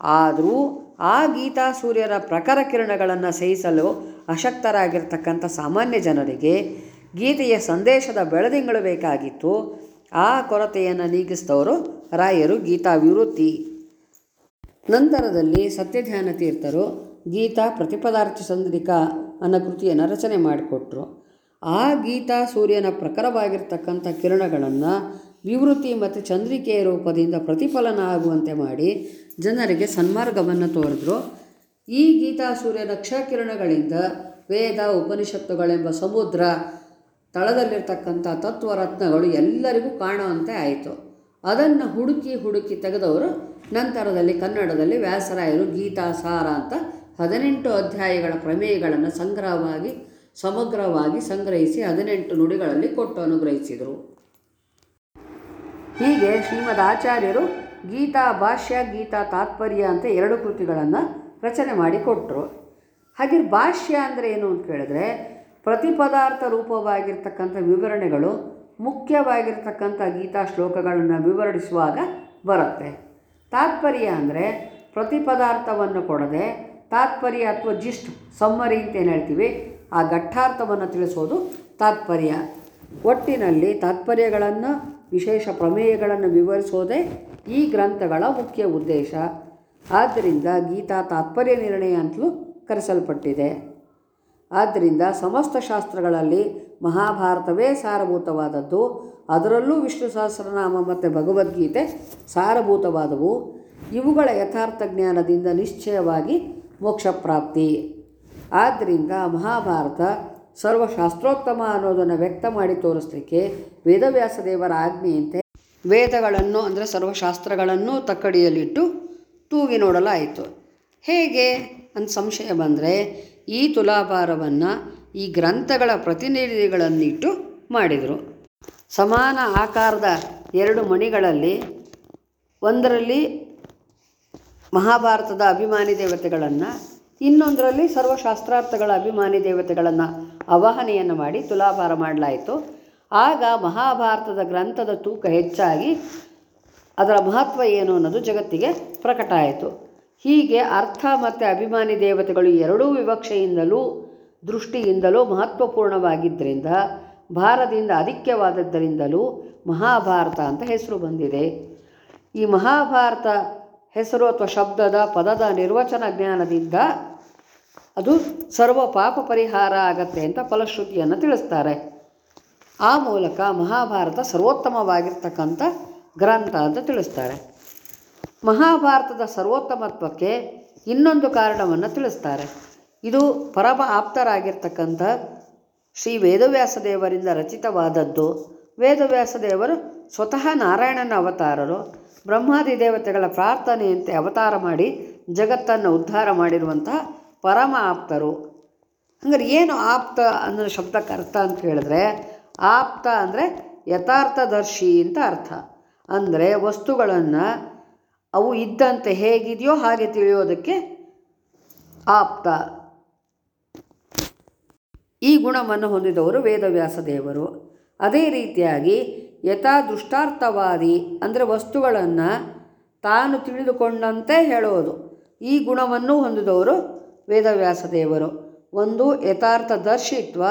ಆದರೂ ಆ ಗೀತಾ ಸೂರ್ಯರ ಪ್ರಖರ ಕಿರಣಗಳನ್ನು ಸಹಿಸಲು ಅಶಕ್ತರಾಗಿರ್ತಕ್ಕಂಥ ಸಾಮಾನ್ಯ ಜನರಿಗೆ ಗೀತೆಯ ಸಂದೇಶದ ಬೆಳದಿಂಗಳು ಬೇಕಾಗಿತ್ತು. ಆ ಕೊರತೆಯನ್ನು ನೀಗಿಸಿದವರು ರಾಯರು ಗೀತಾ ವಿವೃತ್ತಿ. ನಂತರದಲ್ಲಿ ಸತ್ಯಧ್ಯಾನ ತೀರ್ಥರು ಗೀತಾ ಪ್ರತಿಪದಾರ್ಥ ಚಂದ್ರಿಕಾ ಅನ್ನೋ ಕೃತಿಯನ್ನು ರಚನೆ ಮಾಡಿಕೊಟ್ರು. ಆ ಗೀತಾ ಸೂರ್ಯನ ಪ್ರಖರವಾಗಿರ್ತಕ್ಕಂಥ ಕಿರಣಗಳನ್ನು ವಿವೃತಿ ಮತ್ತು ಚಂದ್ರಿಕೆಯ ರೂಪದಿಂದ ಪ್ರತಿಫಲನ ಆಗುವಂತೆ ಮಾಡಿ ಜನರಿಗೆ ಸನ್ಮಾರ್ಗವನ್ನು ತೋರಿದ್ರು. ಈ ಗೀತಾ ಸೂರ್ಯನ ಕ್ಷಕಿರಣಗಳಿಂದ ವೇದ ಉಪನಿಷತ್ತುಗಳೆಂಬ ಸಮುದ್ರ, ತಳದಲ್ಲಿರ್ತಕ್ಕಂಥ ತತ್ವರತ್ನಗಳು ಎಲ್ಲರಿಗೂ ಕಾಣುವಂತೆ ಆಯಿತು. ಅದನ್ನು ಹುಡುಕಿ ಹುಡುಕಿ ತೆಗೆದವರು ನಂತರದಲ್ಲಿ ಕನ್ನಡದಲ್ಲಿ ವ್ಯಾಸರಾಯರು ಗೀತಾ ಸಾರ ಅಂತ ಹದಿನೆಂಟು ಅಧ್ಯಾಯಗಳ ಪ್ರಮೇಯಗಳನ್ನು ಸಂಗ್ರಹವಾಗಿ, ಸಮಗ್ರವಾಗಿ ಸಂಗ್ರಹಿಸಿ ಹದಿನೆಂಟು ನುಡಿಗಳಲ್ಲಿ ಕೊಟ್ಟು ಅನುಗ್ರಹಿಸಿದರು. ಹೀಗೆ ಶ್ರೀಮದ್ ಆಚಾರ್ಯರು ಗೀತಾ ಭಾಷ್ಯ, ಗೀತಾ ತಾತ್ಪರ್ಯ ಅಂತ ಎರಡು ಕೃತಿಗಳನ್ನು ರಚನೆ ಮಾಡಿ ಕೊಟ್ಟರು ಹಾಗೆ ಭಾಷ್ಯ ಅಂದರೆ ಏನು ಅಂತ ಕೇಳಿದ್ರೆ ಪ್ರತಿಪದಾರ್ಥ ರೂಪವಾಗಿರ್ತಕ್ಕಂಥ ವಿವರಣೆಗಳು ಮುಖ್ಯವಾಗಿರ್ತಕ್ಕಂಥ ಗೀತಾ ಶ್ಲೋಕಗಳನ್ನು ವಿವರಿಸುವಾಗ ಬರುತ್ತೆ. ತಾತ್ಪರ್ಯ ಅಂದರೆ ಪ್ರತಿಪದಾರ್ಥವನ್ನು ಕೊಡದೆ ತಾತ್ಪರ್ಯ ಅಥವಾ ಜಿಸ್ಟ್ ಸಮ್ಮರಿ ಅಂತ ಏನು ಹೇಳ್ತೀವಿ? ಆ ಘಟ್ಟಾರ್ಥವನ್ನು ತಿಳಿಸೋದು ತಾತ್ಪರ್ಯ. ಒಟ್ಟಿನಲ್ಲಿ ತಾತ್ಪರ್ಯಗಳನ್ನು, ವಿಶೇಷ ಪ್ರಮೇಯಗಳನ್ನು ವಿವರಿಸೋದೇ ಈ ಗ್ರಂಥಗಳ ಮುಖ್ಯ ಉದ್ದೇಶ. ಆದ್ದರಿಂದ ಗೀತಾ ತಾತ್ಪರ್ಯ ನಿರ್ಣಯ ಅಂತಲೂ ಕರೆಸಲ್ಪಟ್ಟಿದೆ. ಆದ್ದರಿಂದ ಸಮಸ್ತ ಶಾಸ್ತ್ರಗಳಲ್ಲಿ ಮಹಾಭಾರತವೇ ಸಾರಭೂತವಾದದ್ದು. ಅದರಲ್ಲೂ ವಿಷ್ಣು ಸಹಸ್ರನಾಮ ಮತ್ತು ಭಗವದ್ಗೀತೆ ಸಾರಭೂತವಾದವು. ಇವುಗಳ ಯಥಾರ್ಥ ಜ್ಞಾನದಿಂದ ನಿಶ್ಚಯವಾಗಿ ಮೋಕ್ಷ ಪ್ರಾಪ್ತಿ. ಆದ್ದರಿಂದ ಮಹಾಭಾರತ ಸರ್ವಶಾಸ್ತ್ರೋತ್ತಮ ಅನ್ನೋದನ್ನು ವ್ಯಕ್ತ ಮಾಡಿ ತೋರಿಸಲಿಕ್ಕೆ ವೇದವ್ಯಾಸ ದೇವರ ಆಜ್ಞೆಯಂತೆ ವೇದಗಳನ್ನು ಅಂದರೆ ಸರ್ವಶಾಸ್ತ್ರಗಳನ್ನು ತಕ್ಕಡಿಯಲ್ಲಿಟ್ಟು ತೂಗಿ ನೋಡಲಾಯಿತು. ಹೇಗೆ ಅಂತ ಸಂಶಯ ಬಂದರೆ ಈ ತುಲಾಭಾರವನ್ನು ಈ ಗ್ರಂಥಗಳ ಪ್ರತಿನಿಧಿಗಳನ್ನಿಟ್ಟು ಮಾಡಿದರು. ಸಮಾನ ಆಕಾರದ ಎರಡು ಮಣಿಗಳಲ್ಲಿ ಒಂದರಲ್ಲಿ ಮಹಾಭಾರತದ ಅಭಿಮಾನಿ ದೇವತೆಗಳನ್ನು, ಇನ್ನೊಂದರಲ್ಲಿ ಸರ್ವಶಾಸ್ತ್ರಾರ್ಥಗಳ ಅಭಿಮಾನಿ ದೇವತೆಗಳನ್ನು ಆವಾಹನೆಯನ್ನು ಮಾಡಿ ತುಲಾಭಾರ ಮಾಡಲಾಯಿತು. ಆಗ ಮಹಾಭಾರತದ ಗ್ರಂಥದ ತೂಕ ಹೆಚ್ಚಾಗಿ ಅದರ ಮಹತ್ವ ಏನು ಅನ್ನೋದು ಜಗತ್ತಿಗೆ ಪ್ರಕಟ ಆಯಿತು ಹೀಗೆ ಅರ್ಥ ಮತ್ತು ಅಭಿಮಾನಿ ದೇವತೆಗಳು ಎರಡೂ ವಿವಕ್ಷೆಯಿಂದಲೂ, ದೃಷ್ಟಿಯಿಂದಲೂ ಮಹತ್ವಪೂರ್ಣವಾಗಿದ್ದರಿಂದ, ಭಾರದಿಂದ ಅಧಿಕ್ಯವಾದದ್ದರಿಂದಲೂ ಮಹಾಭಾರತ ಅಂತ ಹೆಸರು ಬಂದಿದೆ. ಈ ಮಹಾಭಾರತ ಹೆಸರು ಅಥವಾ ಶಬ್ದದ ಪದದ ನಿರ್ವಚನ ಜ್ಞಾನದಿಂದ ಅದು ಸರ್ವ ಪಾಪ ಪರಿಹಾರ ಆಗತ್ತೆ ಅಂತ ಫಲಶ್ರುತಿಯನ್ನು ತಿಳಿಸ್ತಾರೆ. ಆ ಮೂಲಕ ಮಹಾಭಾರತ ಸರ್ವೋತ್ತಮವಾಗಿರ್ತಕ್ಕಂಥ ಗ್ರಂಥ ಅಂತ ತಿಳಿಸ್ತಾರೆ. ಮಹಾಭಾರತದ ಸರ್ವೋತ್ತಮತ್ವಕ್ಕೆ ಇನ್ನೊಂದು ಕಾರಣವನ್ನು ತಿಳಿಸ್ತಾರೆ. ಇದು ಪರಮ ಆಪ್ತರಾಗಿರ್ತಕ್ಕಂಥ ಶ್ರೀ ವೇದವ್ಯಾಸ ದೇವರಿಂದ ರಚಿತವಾದದ್ದು. ವೇದವ್ಯಾಸ ದೇವರು ಸ್ವತಃ ನಾರಾಯಣನ ಅವತಾರರು. ಬ್ರಹ್ಮಾದಿ ದೇವತೆಗಳ ಪ್ರಾರ್ಥನೆಯಂತೆ ಅವತಾರ ಮಾಡಿ ಜಗತ್ತನ್ನು ಉದ್ಧಾರ ಮಾಡಿರುವಂತಹ ಪರಮ ಆಪ್ತರು. ಹಂಗಾರೆ ಏನು ಆಪ್ತ ಅನ್ನೋ ಶಬ್ದಕ್ಕೆ ಅರ್ಥ ಅಂತ ಹೇಳಿದ್ರೆ, ಆಪ್ತ ಅಂದರೆ ಯಥಾರ್ಥದರ್ಶಿ ಅಂತ ಅರ್ಥ. ಅಂದರೆ ವಸ್ತುಗಳನ್ನು ಅವು ಇದ್ದಂತೆ ಹೇಗಿದೆಯೋ ಹಾಗೆ ತಿಳಿಯೋದಕ್ಕೆ ಆಪ್ತ. ಈ ಗುಣವನ್ನು ಹೊಂದಿದವರು ವೇದವ್ಯಾಸ ದೇವರು. ಅದೇ ರೀತಿಯಾಗಿ ಯಥಾ ದೃಷ್ಟಾರ್ಥವಾದಿ ಅಂದರೆ ವಸ್ತುಗಳನ್ನು ತಾನು ತಿಳಿದುಕೊಂಡಂತೆ ಹೇಳೋದು. ಈ ಗುಣವನ್ನು ಹೊಂದಿದವರು ವೇದವ್ಯಾಸ ದೇವರು. ಒಂದು ಯಥಾರ್ಥ ದರ್ಶಿತ್ವ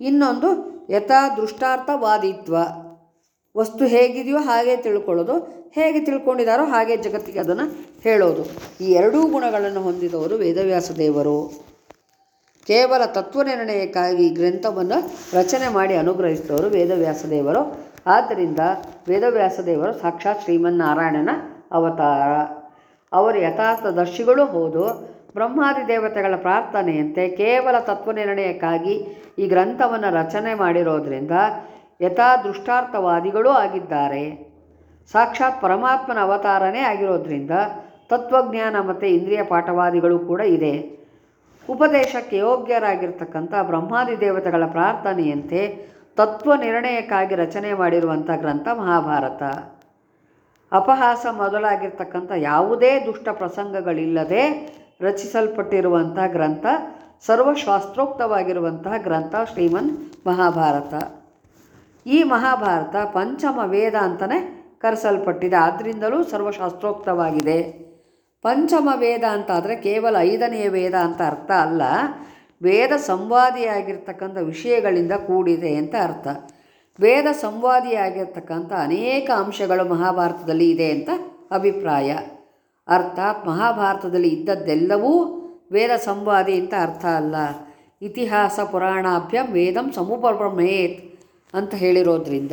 ಇನ್ನೊಂದು ಯಥಾ ದೃಷ್ಟಾರ್ಥವಾದಿತ್ವ ವಸ್ತು ಹೇಗಿದೆಯೋ ಹಾಗೆ ತಿಳ್ಕೊಳ್ಳೋದು. ಹೇಗೆ ತಿಳ್ಕೊಂಡಿದ್ದಾರೋ ಹಾಗೆ ಜಗತ್ತಿಗೆ ಅದನ್ನು ಹೇಳೋದು. ಈ ಎರಡೂ ಗುಣಗಳನ್ನು ಹೊಂದಿದವರು ವೇದವ್ಯಾಸ ದೇವರು. ಕೇವಲ ತತ್ವ ನಿರ್ಣಯಕ್ಕಾಗಿ ಗ್ರಂಥವನ್ನು ರಚನೆ ಮಾಡಿ ಅನುಗ್ರಹಿಸಿದವರು ವೇದವ್ಯಾಸ ದೇವರು. ಆದ್ದರಿಂದ ವೇದವ್ಯಾಸ ದೇವರು ಸಾಕ್ಷಾತ್ ಶ್ರೀಮನ್ನಾರಾಯಣನ ಅವತಾರ. ಅವರು ಯಥಾರ್ಥದರ್ಶಿಗಳೂ ಹೌದು. ಬ್ರಹ್ಮಾದಿ ದೇವತೆಗಳ ಪ್ರಾರ್ಥನೆಯಂತೆ ಕೇವಲ ತತ್ವ ನಿರ್ಣಯಕ್ಕಾಗಿ ಈ ಗ್ರಂಥವನ್ನು ರಚನೆ ಮಾಡಿರೋದ್ರಿಂದ ಯಥಾ ದೃಷ್ಟಾರ್ಥವಾದಿಗಳೂ ಆಗಿದ್ದಾರೆ. ಸಾಕ್ಷಾತ್ ಪರಮಾತ್ಮನ ಅವತಾರನೇ ಆಗಿರೋದ್ರಿಂದ ತತ್ವಜ್ಞಾನ ಮತ್ತು ಇಂದ್ರಿಯ ಪಾಠವಾದಿಗಳು ಕೂಡ ಇದೆ. ಉಪದೇಶಕ್ಕೆ ಯೋಗ್ಯರಾಗಿರ್ತಕ್ಕಂಥ ಬ್ರಹ್ಮಾದಿ ದೇವತೆಗಳ ಪ್ರಾರ್ಥನೆಯಂತೆ ತತ್ವ ನಿರ್ಣಯಕ್ಕಾಗಿ ರಚನೆ ಮಾಡಿರುವಂಥ ಗ್ರಂಥ ಮಹಾಭಾರತ. ಅಪಹಾಸ ಮೊದಲಾಗಿರ್ತಕ್ಕಂಥ ಯಾವುದೇ ದುಷ್ಟ ಪ್ರಸಂಗಗಳಿಲ್ಲದೆ ರಚಿಸಲ್ಪಟ್ಟಿರುವಂಥ ಗ್ರಂಥ, ಸರ್ವಶಾಸ್ತ್ರೋಕ್ತವಾಗಿರುವಂತಹ ಗ್ರಂಥ ಶ್ರೀಮನ್ ಮಹಾಭಾರತ. ಈ ಮಹಾಭಾರತ ಪಂಚಮ ವೇದ ಅಂತಲೇ ಕರೆಸಲ್ಪಟ್ಟಿದೆ. ಆದ್ದರಿಂದಲೂ ಸರ್ವಶಾಸ್ತ್ರೋಕ್ತವಾಗಿದೆ. ಪಂಚಮ ವೇದ ಅಂತಾದರೆ ಕೇವಲ ಐದನೆಯ ವೇದ ಅಂತ ಅರ್ಥ ಅಲ್ಲ. ವೇದ ಸಂವಾದಿಯಾಗಿರ್ತಕ್ಕಂಥ ವಿಷಯಗಳಿಂದ ಕೂಡಿದೆ ಅಂತ ಅರ್ಥ. ವೇದ ಸಂವಾದಿಯಾಗಿರ್ತಕ್ಕಂಥ ಅನೇಕ ಅಂಶಗಳು ಮಹಾಭಾರತದಲ್ಲಿ ಇದೆ ಅಂತ ಅಭಿಪ್ರಾಯ. ಅರ್ಥಾತ್ ಮಹಾಭಾರತದಲ್ಲಿ ಇದ್ದದ್ದೆಲ್ಲವೂ ವೇದ ಸಂವಾದಿ ಅಂತ ಅರ್ಥ ಅಲ್ಲ. ಇತಿಹಾಸ ಪುರಾಣಾಭ್ಯಂ ವೇದಂ ಸಮುಪಬ್ರಹ್ಮೇತ್. ಅಂತ ಹೇಳಿರೋದ್ರಿಂದ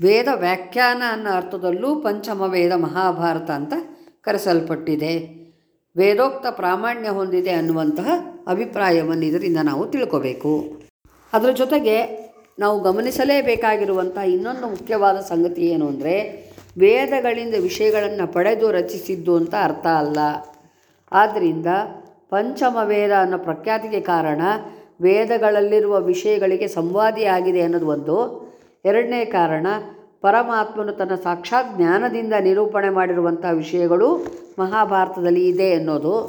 ವೇದ ವ್ಯಾಖ್ಯಾನ ಅನ್ನೋ ಅರ್ಥದಲ್ಲೂ ಪಂಚಮ ವೇದ ಮಹಾಭಾರತ ಅಂತ ಕರೆಸಲ್ಪಟ್ಟಿದೆ. ವೇದೋಕ್ತ ಪ್ರಾಮಾಣ್ಯ ಹೊಂದಿದೆ ಅನ್ನುವಂತಹ ಅಭಿಪ್ರಾಯವನ್ನು ಇದರಿಂದ ನಾವು ತಿಳ್ಕೋಬೇಕು. ಅದರ ಜೊತೆಗೆ ನಾವು ಗಮನಿಸಲೇಬೇಕಾಗಿರುವಂತಹ ಇನ್ನೊಂದು ಮುಖ್ಯವಾದ ಸಂಗತಿ ಏನು ಅಂದರೆ ವೇದಗಳಿಂದ ವಿಷಯಗಳನ್ನು ಪಡೆದು ರಚಿಸಿದ್ದು ಅಂತ ಅರ್ಥ ಅಲ್ಲ. ಆದ್ದರಿಂದ ಪಂಚಮ ವೇದ ಅನ್ನೋ ಪ್ರಖ್ಯಾತಿಗೆ ಕಾರಣ ವೇದಗಳಲ್ಲಿರುವ ವಿಷಯಗಳಿಗೆ ಸಂವಾದಿಯಾಗಿದೆ ಅನ್ನೋದು ಒಂದು. ಎರಡನೇ ಕಾರಣ, ಪರಮಾತ್ಮನು ತನ್ನ ಸಾಕ್ಷಾತ್ ಜ್ಞಾನದಿಂದ ನಿರೂಪಣೆ ಮಾಡಿರುವಂಥ ವಿಷಯಗಳು ಮಹಾಭಾರತದಲ್ಲಿ ಇದೆ ಅನ್ನೋದು.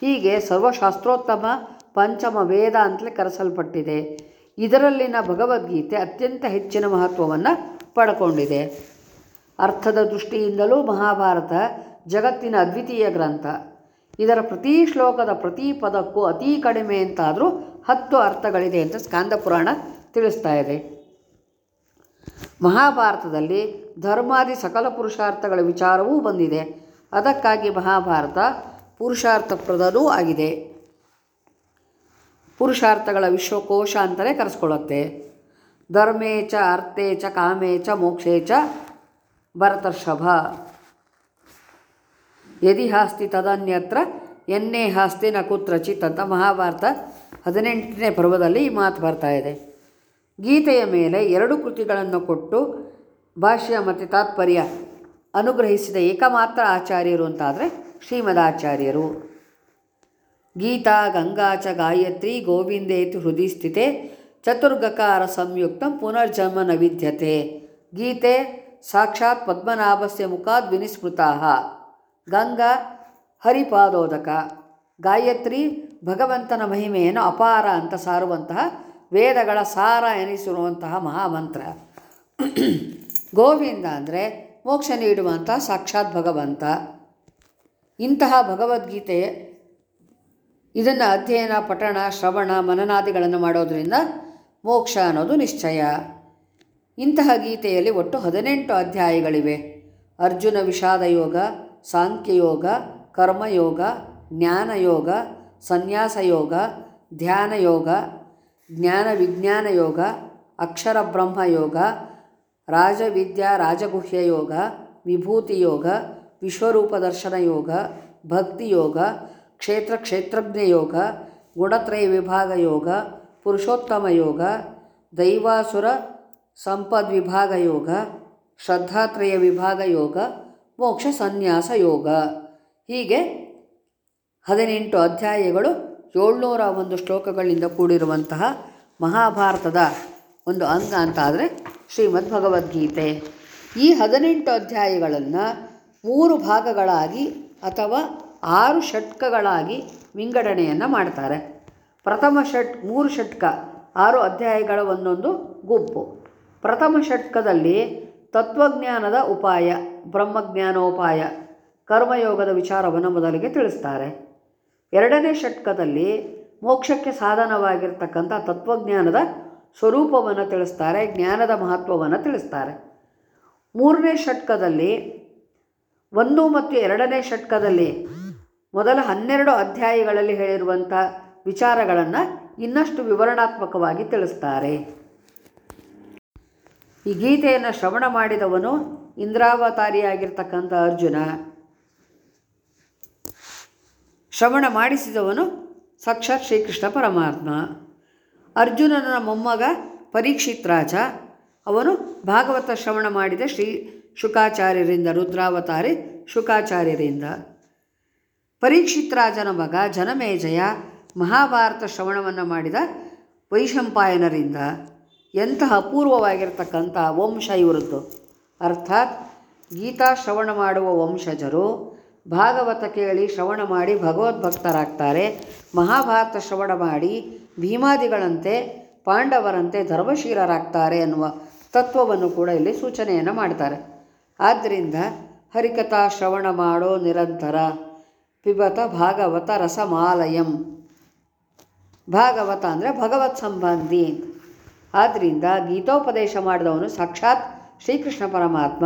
ಹೀಗೆ ಸರ್ವಶಾಸ್ತ್ರೋತ್ತಮ ಪಂಚಮ ವೇದ ಅಂತಲೇ ಕರೆಸಲ್ಪಟ್ಟಿದೆ. ಇದರಲ್ಲಿನ ಭಗವದ್ಗೀತೆ ಅತ್ಯಂತ ಹೆಚ್ಚಿನ ಮಹತ್ವವನ್ನು ಪಡ್ಕೊಂಡಿದೆ. ಅರ್ಥದ ದೃಷ್ಟಿಯಿಂದಲೂ ಮಹಾಭಾರತ ಜಗತ್ತಿನ ಅದ್ವಿತೀಯ ಗ್ರಂಥ. ಇದರ ಪ್ರತಿ ಶ್ಲೋಕದ ಪ್ರತಿ ಪದಕ್ಕೂ ಅತೀ ಕಡಿಮೆ ಅಂತಾದರೂ ಹತ್ತು ಅರ್ಥಗಳಿದೆ ಅಂತ ಸ್ಕಾಂದ ಪುರಾಣ ತಿಳಿಸ್ತಾ ಇದೆ. ಮಹಾಭಾರತದಲ್ಲಿ ಧರ್ಮಾದಿ ಸಕಲ ಪುರುಷಾರ್ಥಗಳ ವಿಚಾರವೂ ಬಂದಿದೆ. ಅದಕ್ಕಾಗಿ ಮಹಾಭಾರತ ಪುರುಷಾರ್ಥಪ್ರದನೂ ಆಗಿದೆ. ಪುರುಷಾರ್ಥಗಳ ವಿಶ್ವಕೋಶ ಅಂತಲೇ ಕರೆಸ್ಕೊಳ್ಳುತ್ತೆ. ಧರ್ಮೇ ಚ ಅರ್ಥೇ ಚ ಕಾಮೇ ಚ ಮೋಕ್ಷೇ ಚ ಭರತರ್ಷಭ. ಯದಿ ಹಾಸ್ತಿ ತದನ್ಯತ್ರ ಎನ್ನೇ ಹಾಸ್ತಿ ನ ಕುತ್ರಚಿತ್ ಅಂತ ಮಹಾಭಾರತ ಹದಿನೆಂಟನೇ ಪರ್ವದಲ್ಲಿ ಈ ಮಾತು ಬರ್ತಾ ಇದೆ. ಗೀತೆಯ ಮೇಲೆ ಎರಡು ಕೃತಿಗಳನ್ನು ಕೊಟ್ಟು ಭಾಷ್ಯ ಮತ್ತು ತಾತ್ಪರ್ಯ ಅನುಗ್ರಹಿಸಿದ ಏಕಮಾತ್ರ ಆಚಾರ್ಯರು ಅಂತಾದರೆ ಶ್ರೀಮದಾಚಾರ್ಯರು. ಗೀತಾ ಗಂಗಾಚ ಗಾಯತ್ರಿ ಗೋವಿಂದೇತಿ ಹೃದಯ ಸ್ಥಿತೆ ಚತುರ್ಗಕಾರ ಸಂಯುಕ್ತ ಪುನರ್ಜನ್ಮ ನವಿದ್ಯತೆ ವಿದ್ಯತೆ ಗೀತೆ ಸಾಕ್ಷಾತ್ ಪದ್ಮನಾಭಸ್ಯ ಮುಖಾದ್ ವಿನಿಸ್ಮೃತಾ ಗಂಗಾ ಹರಿಪಾದೋದಕ. ಗಾಯತ್ರಿ ಭಗವಂತನ ಮಹಿಮೆಯನ್ನು ಅಪಾರ ಅಂತ ಸಾರುವಂತಹ ವೇದಗಳ ಸಾರ ಎನಿಸಿರುವಂತಹ ಮಹಾಮಂತ್ರ. ಗೋವಿಂದ ಅಂದರೆ ಮೋಕ್ಷ ನೀಡುವಂಥ ಸಾಕ್ಷಾತ್ ಭಗವಂತ. ಇಂತಹ ಭಗವದ್ಗೀತೆ ಇದನ್ನು ಅಧ್ಯಯನ, ಪಠಣ, ಶ್ರವಣ, ಮನನಾದಿಗಳನ್ನು ಮಾಡೋದರಿಂದ ಮೋಕ್ಷ ಅನ್ನೋದು ನಿಶ್ಚಯ. ಇಂತಹ ಗೀತೆಯಲ್ಲಿ ಒಟ್ಟು ಹದಿನೆಂಟು ಅಧ್ಯಾಯಗಳಿವೆ. ಅರ್ಜುನ ವಿಷಾದ ಯೋಗ ಸಾಂಖ್ಯಯೋಗ ಕರ್ಮಯೋಗ ಜ್ಞಾನಯೋಗ ಸನ್ಯಾಸ ಯೋಗ ಧ್ಯಾನ ಯೋಗ ಜ್ಞಾನ ವಿಜ್ಞಾನ ಯೋಗ ಅಕ್ಷರ ಬ್ರಹ್ಮ ಯೋಗ ರಾಜವಿದ್ಯಾ ರಾಜಗುಹ್ಯ ಯೋಗ ವಿಭೂತಿ ಯೋಗ ವಿಶ್ವರೂಪ ದರ್ಶನ ಯೋಗ ಭಕ್ತಿ ಯೋಗ ಕ್ಷೇತ್ರ ಕ್ಷೇತ್ರಜ್ಞ ಯೋಗ ಗುಣತ್ರಯ ವಿಭಾಗ ಯೋಗ ಪುರುಷೋತ್ತಮ ಯೋಗ ದೈವಾಸುರ ಸಂಪದ್ ವಿಭಾಗ ಯೋಗ ಶ್ರದ್ಧಾತ್ರಯ ವಿಭಾಗ ಯೋಗ ಮೋಕ್ಷ ಸನ್ಯಾಸ ಯೋಗ ಹೀಗೆ ಹದಿನೆಂಟು ಅಧ್ಯಾಯಗಳು ಏಳ್ನೂರ ಒಂದು ಶ್ಲೋಕಗಳಿಂದ ಕೂಡಿರುವಂತಹ ಮಹಾಭಾರತದ ಒಂದು ಅಂಗ ಅಂತ ಆದರೆ ಶ್ರೀಮದ್ ಭಗವದ್ಗೀತೆ ಈ ಹದಿನೆಂಟು ಅಧ್ಯಾಯಗಳನ್ನು ಮೂರು ಭಾಗಗಳಾಗಿ ಅಥವಾ ಆರು ಷಟ್ಕಗಳಾಗಿ ವಿಂಗಡಣೆಯನ್ನು ಮಾಡ್ತಾರೆ. ಪ್ರಥಮ ಷಟ್ ಮೂರು ಷಟ್ಕ, ಆರು ಅಧ್ಯಾಯಗಳ ಒಂದೊಂದು ಗುಂಪು. ಪ್ರಥಮ ಷಟ್ಕದಲ್ಲಿ ತತ್ವಜ್ಞಾನದ ಉಪಾಯ, ಬ್ರಹ್ಮಜ್ಞಾನೋಪಾಯ, ಕರ್ಮಯೋಗದ ವಿಚಾರವನ್ನು ಮೊದಲಿಗೆ ತಿಳಿಸ್ತಾರೆ. ಎರಡನೇ ಷಟ್ಕದಲ್ಲಿ ಮೋಕ್ಷಕ್ಕೆ ಸಾಧನವಾಗಿರ್ತಕ್ಕಂಥ ತತ್ವಜ್ಞಾನದ ಸ್ವರೂಪವನ್ನು ತಿಳಿಸ್ತಾರೆ, ಜ್ಞಾನದ ಮಹತ್ವವನ್ನು ತಿಳಿಸ್ತಾರೆ. ಮೂರನೇ ಷಟ್ಕದಲ್ಲಿ, ಒಂದು ಮತ್ತು ಎರಡನೇ ಷಟ್ಕದಲ್ಲಿ ಮೊದಲ ಹನ್ನೆರಡು ಅಧ್ಯಾಯಗಳಲ್ಲಿ ಹೇಳಿರುವಂಥ ವಿಚಾರಗಳನ್ನು ಇನ್ನಷ್ಟು ವಿವರಣಾತ್ಮಕವಾಗಿ ತಿಳಿಸ್ತಾರೆ. ಈ ಗೀತೆಯನ್ನು ಶ್ರವಣ ಮಾಡಿದವನು ಇಂದ್ರಾವತಾರಿಯಾಗಿರ್ತಕ್ಕಂಥ ಅರ್ಜುನ. ಶ್ರವಣ ಮಾಡಿಸಿದವನು ಸಾಕ್ಷಾತ್ ಶ್ರೀಕೃಷ್ಣ ಪರಮಾತ್ಮ. ಅರ್ಜುನನ ಮೊಮ್ಮಗ ಪರೀಕ್ಷಿತ್ ರಾಜ. ಅವನು ಭಾಗವತ ಶ್ರವಣ ಮಾಡಿದ ಶ್ರೀ ಶುಕಾಚಾರ್ಯರಿಂದ, ರುದ್ರಾವತಾರಿ ಶುಕಾಚಾರ್ಯರಿಂದ. ಪರೀಕ್ಷಿತ್ ರಾಜನ ಮಗ ಜನಮೇಜಯ ಮಹಾಭಾರತ ಶ್ರವಣವನ್ನು ಮಾಡಿದ ವೈಶಂಪಾಯನರಿಂದ. ಎಂತಹ ಅಪೂರ್ವವಾಗಿರ್ತಕ್ಕಂಥ ವಂಶ ಇವರದ್ದು? ಅರ್ಥಾತ್ ಗೀತಾ ಶ್ರವಣ ಮಾಡುವ ವಂಶಜರು ಭಾಗವತ ಕೇಳಿ ಶ್ರವಣ ಮಾಡಿ ಭಗವದ್ಭಕ್ತರಾಗ್ತಾರೆ. ಮಹಾಭಾರತ ಶ್ರವಣ ಮಾಡಿ ಭೀಮಾದಿಗಳಂತೆ ಪಾಂಡವರಂತೆ ಧರ್ಮಶೀಲರಾಗ್ತಾರೆ ಅನ್ನುವ ತತ್ವವನ್ನು ಕೂಡ ಇಲ್ಲಿ ಸೂಚನೆಯನ್ನು ಮಾಡ್ತಾರೆ. ಆದ್ದರಿಂದ ಹರಿಕಥಾ ಶ್ರವಣ ಮಾಡೋ ನಿರಂತರ ಪಿಬತ ಭಾಗವತ ರಸಮಾಲಯಂ. ಭಾಗವತ ಅಂದರೆ ಭಗವತ್ ಸಂಬಂಧಿ ಆದ್ದರಿಂದ ಗೀತೋಪದೇಶ ಮಾಡಿದವನು ಸಾಕ್ಷಾತ್ ಶ್ರೀಕೃಷ್ಣ ಪರಮಾತ್ಮ.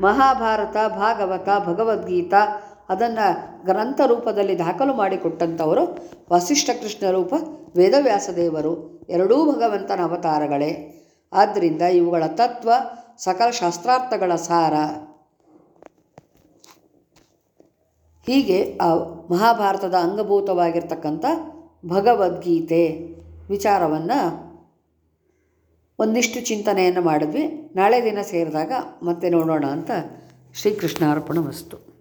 ಮಹಾಭಾರತ, ಭಾಗವತ, ಭಗವದ್ಗೀತಾ ಅದನ್ನು ಗ್ರಂಥ ರೂಪದಲ್ಲಿ ದಾಖಲು ಮಾಡಿಕೊಟ್ಟಂಥವರು ವಸಿಷ್ಠ ಕೃಷ್ಣ ರೂಪ, ವೇದವ್ಯಾಸ ದೇವರು, ಎರಡೂ ಭಗವಂತನ ಅವತಾರಗಳೇ. ಆದ್ದರಿಂದ ಇವುಗಳ ತತ್ವ ಸಕಲ ಶಾಸ್ತ್ರಾರ್ಥಗಳ ಸಾರ. ಹೀಗೆ ಆ ಮಹಾಭಾರತದ ಅಂಗಭೂತವಾಗಿರ್ತಕ್ಕಂಥ ಭಗವದ್ಗೀತೆ ವಿಚಾರವನ್ನು ಒಂದಿಷ್ಟು ಚಿಂತನೆಯನ್ನು ಮಾಡಿದ್ವಿ. ನಾಳೆ ದಿನ ಸೇರಿದಾಗ ಮತ್ತೆ ನೋಡೋಣ ಅಂತ ಶ್ರೀಕೃಷ್ಣ ಅರ್ಪಣ ವಸ್ತು.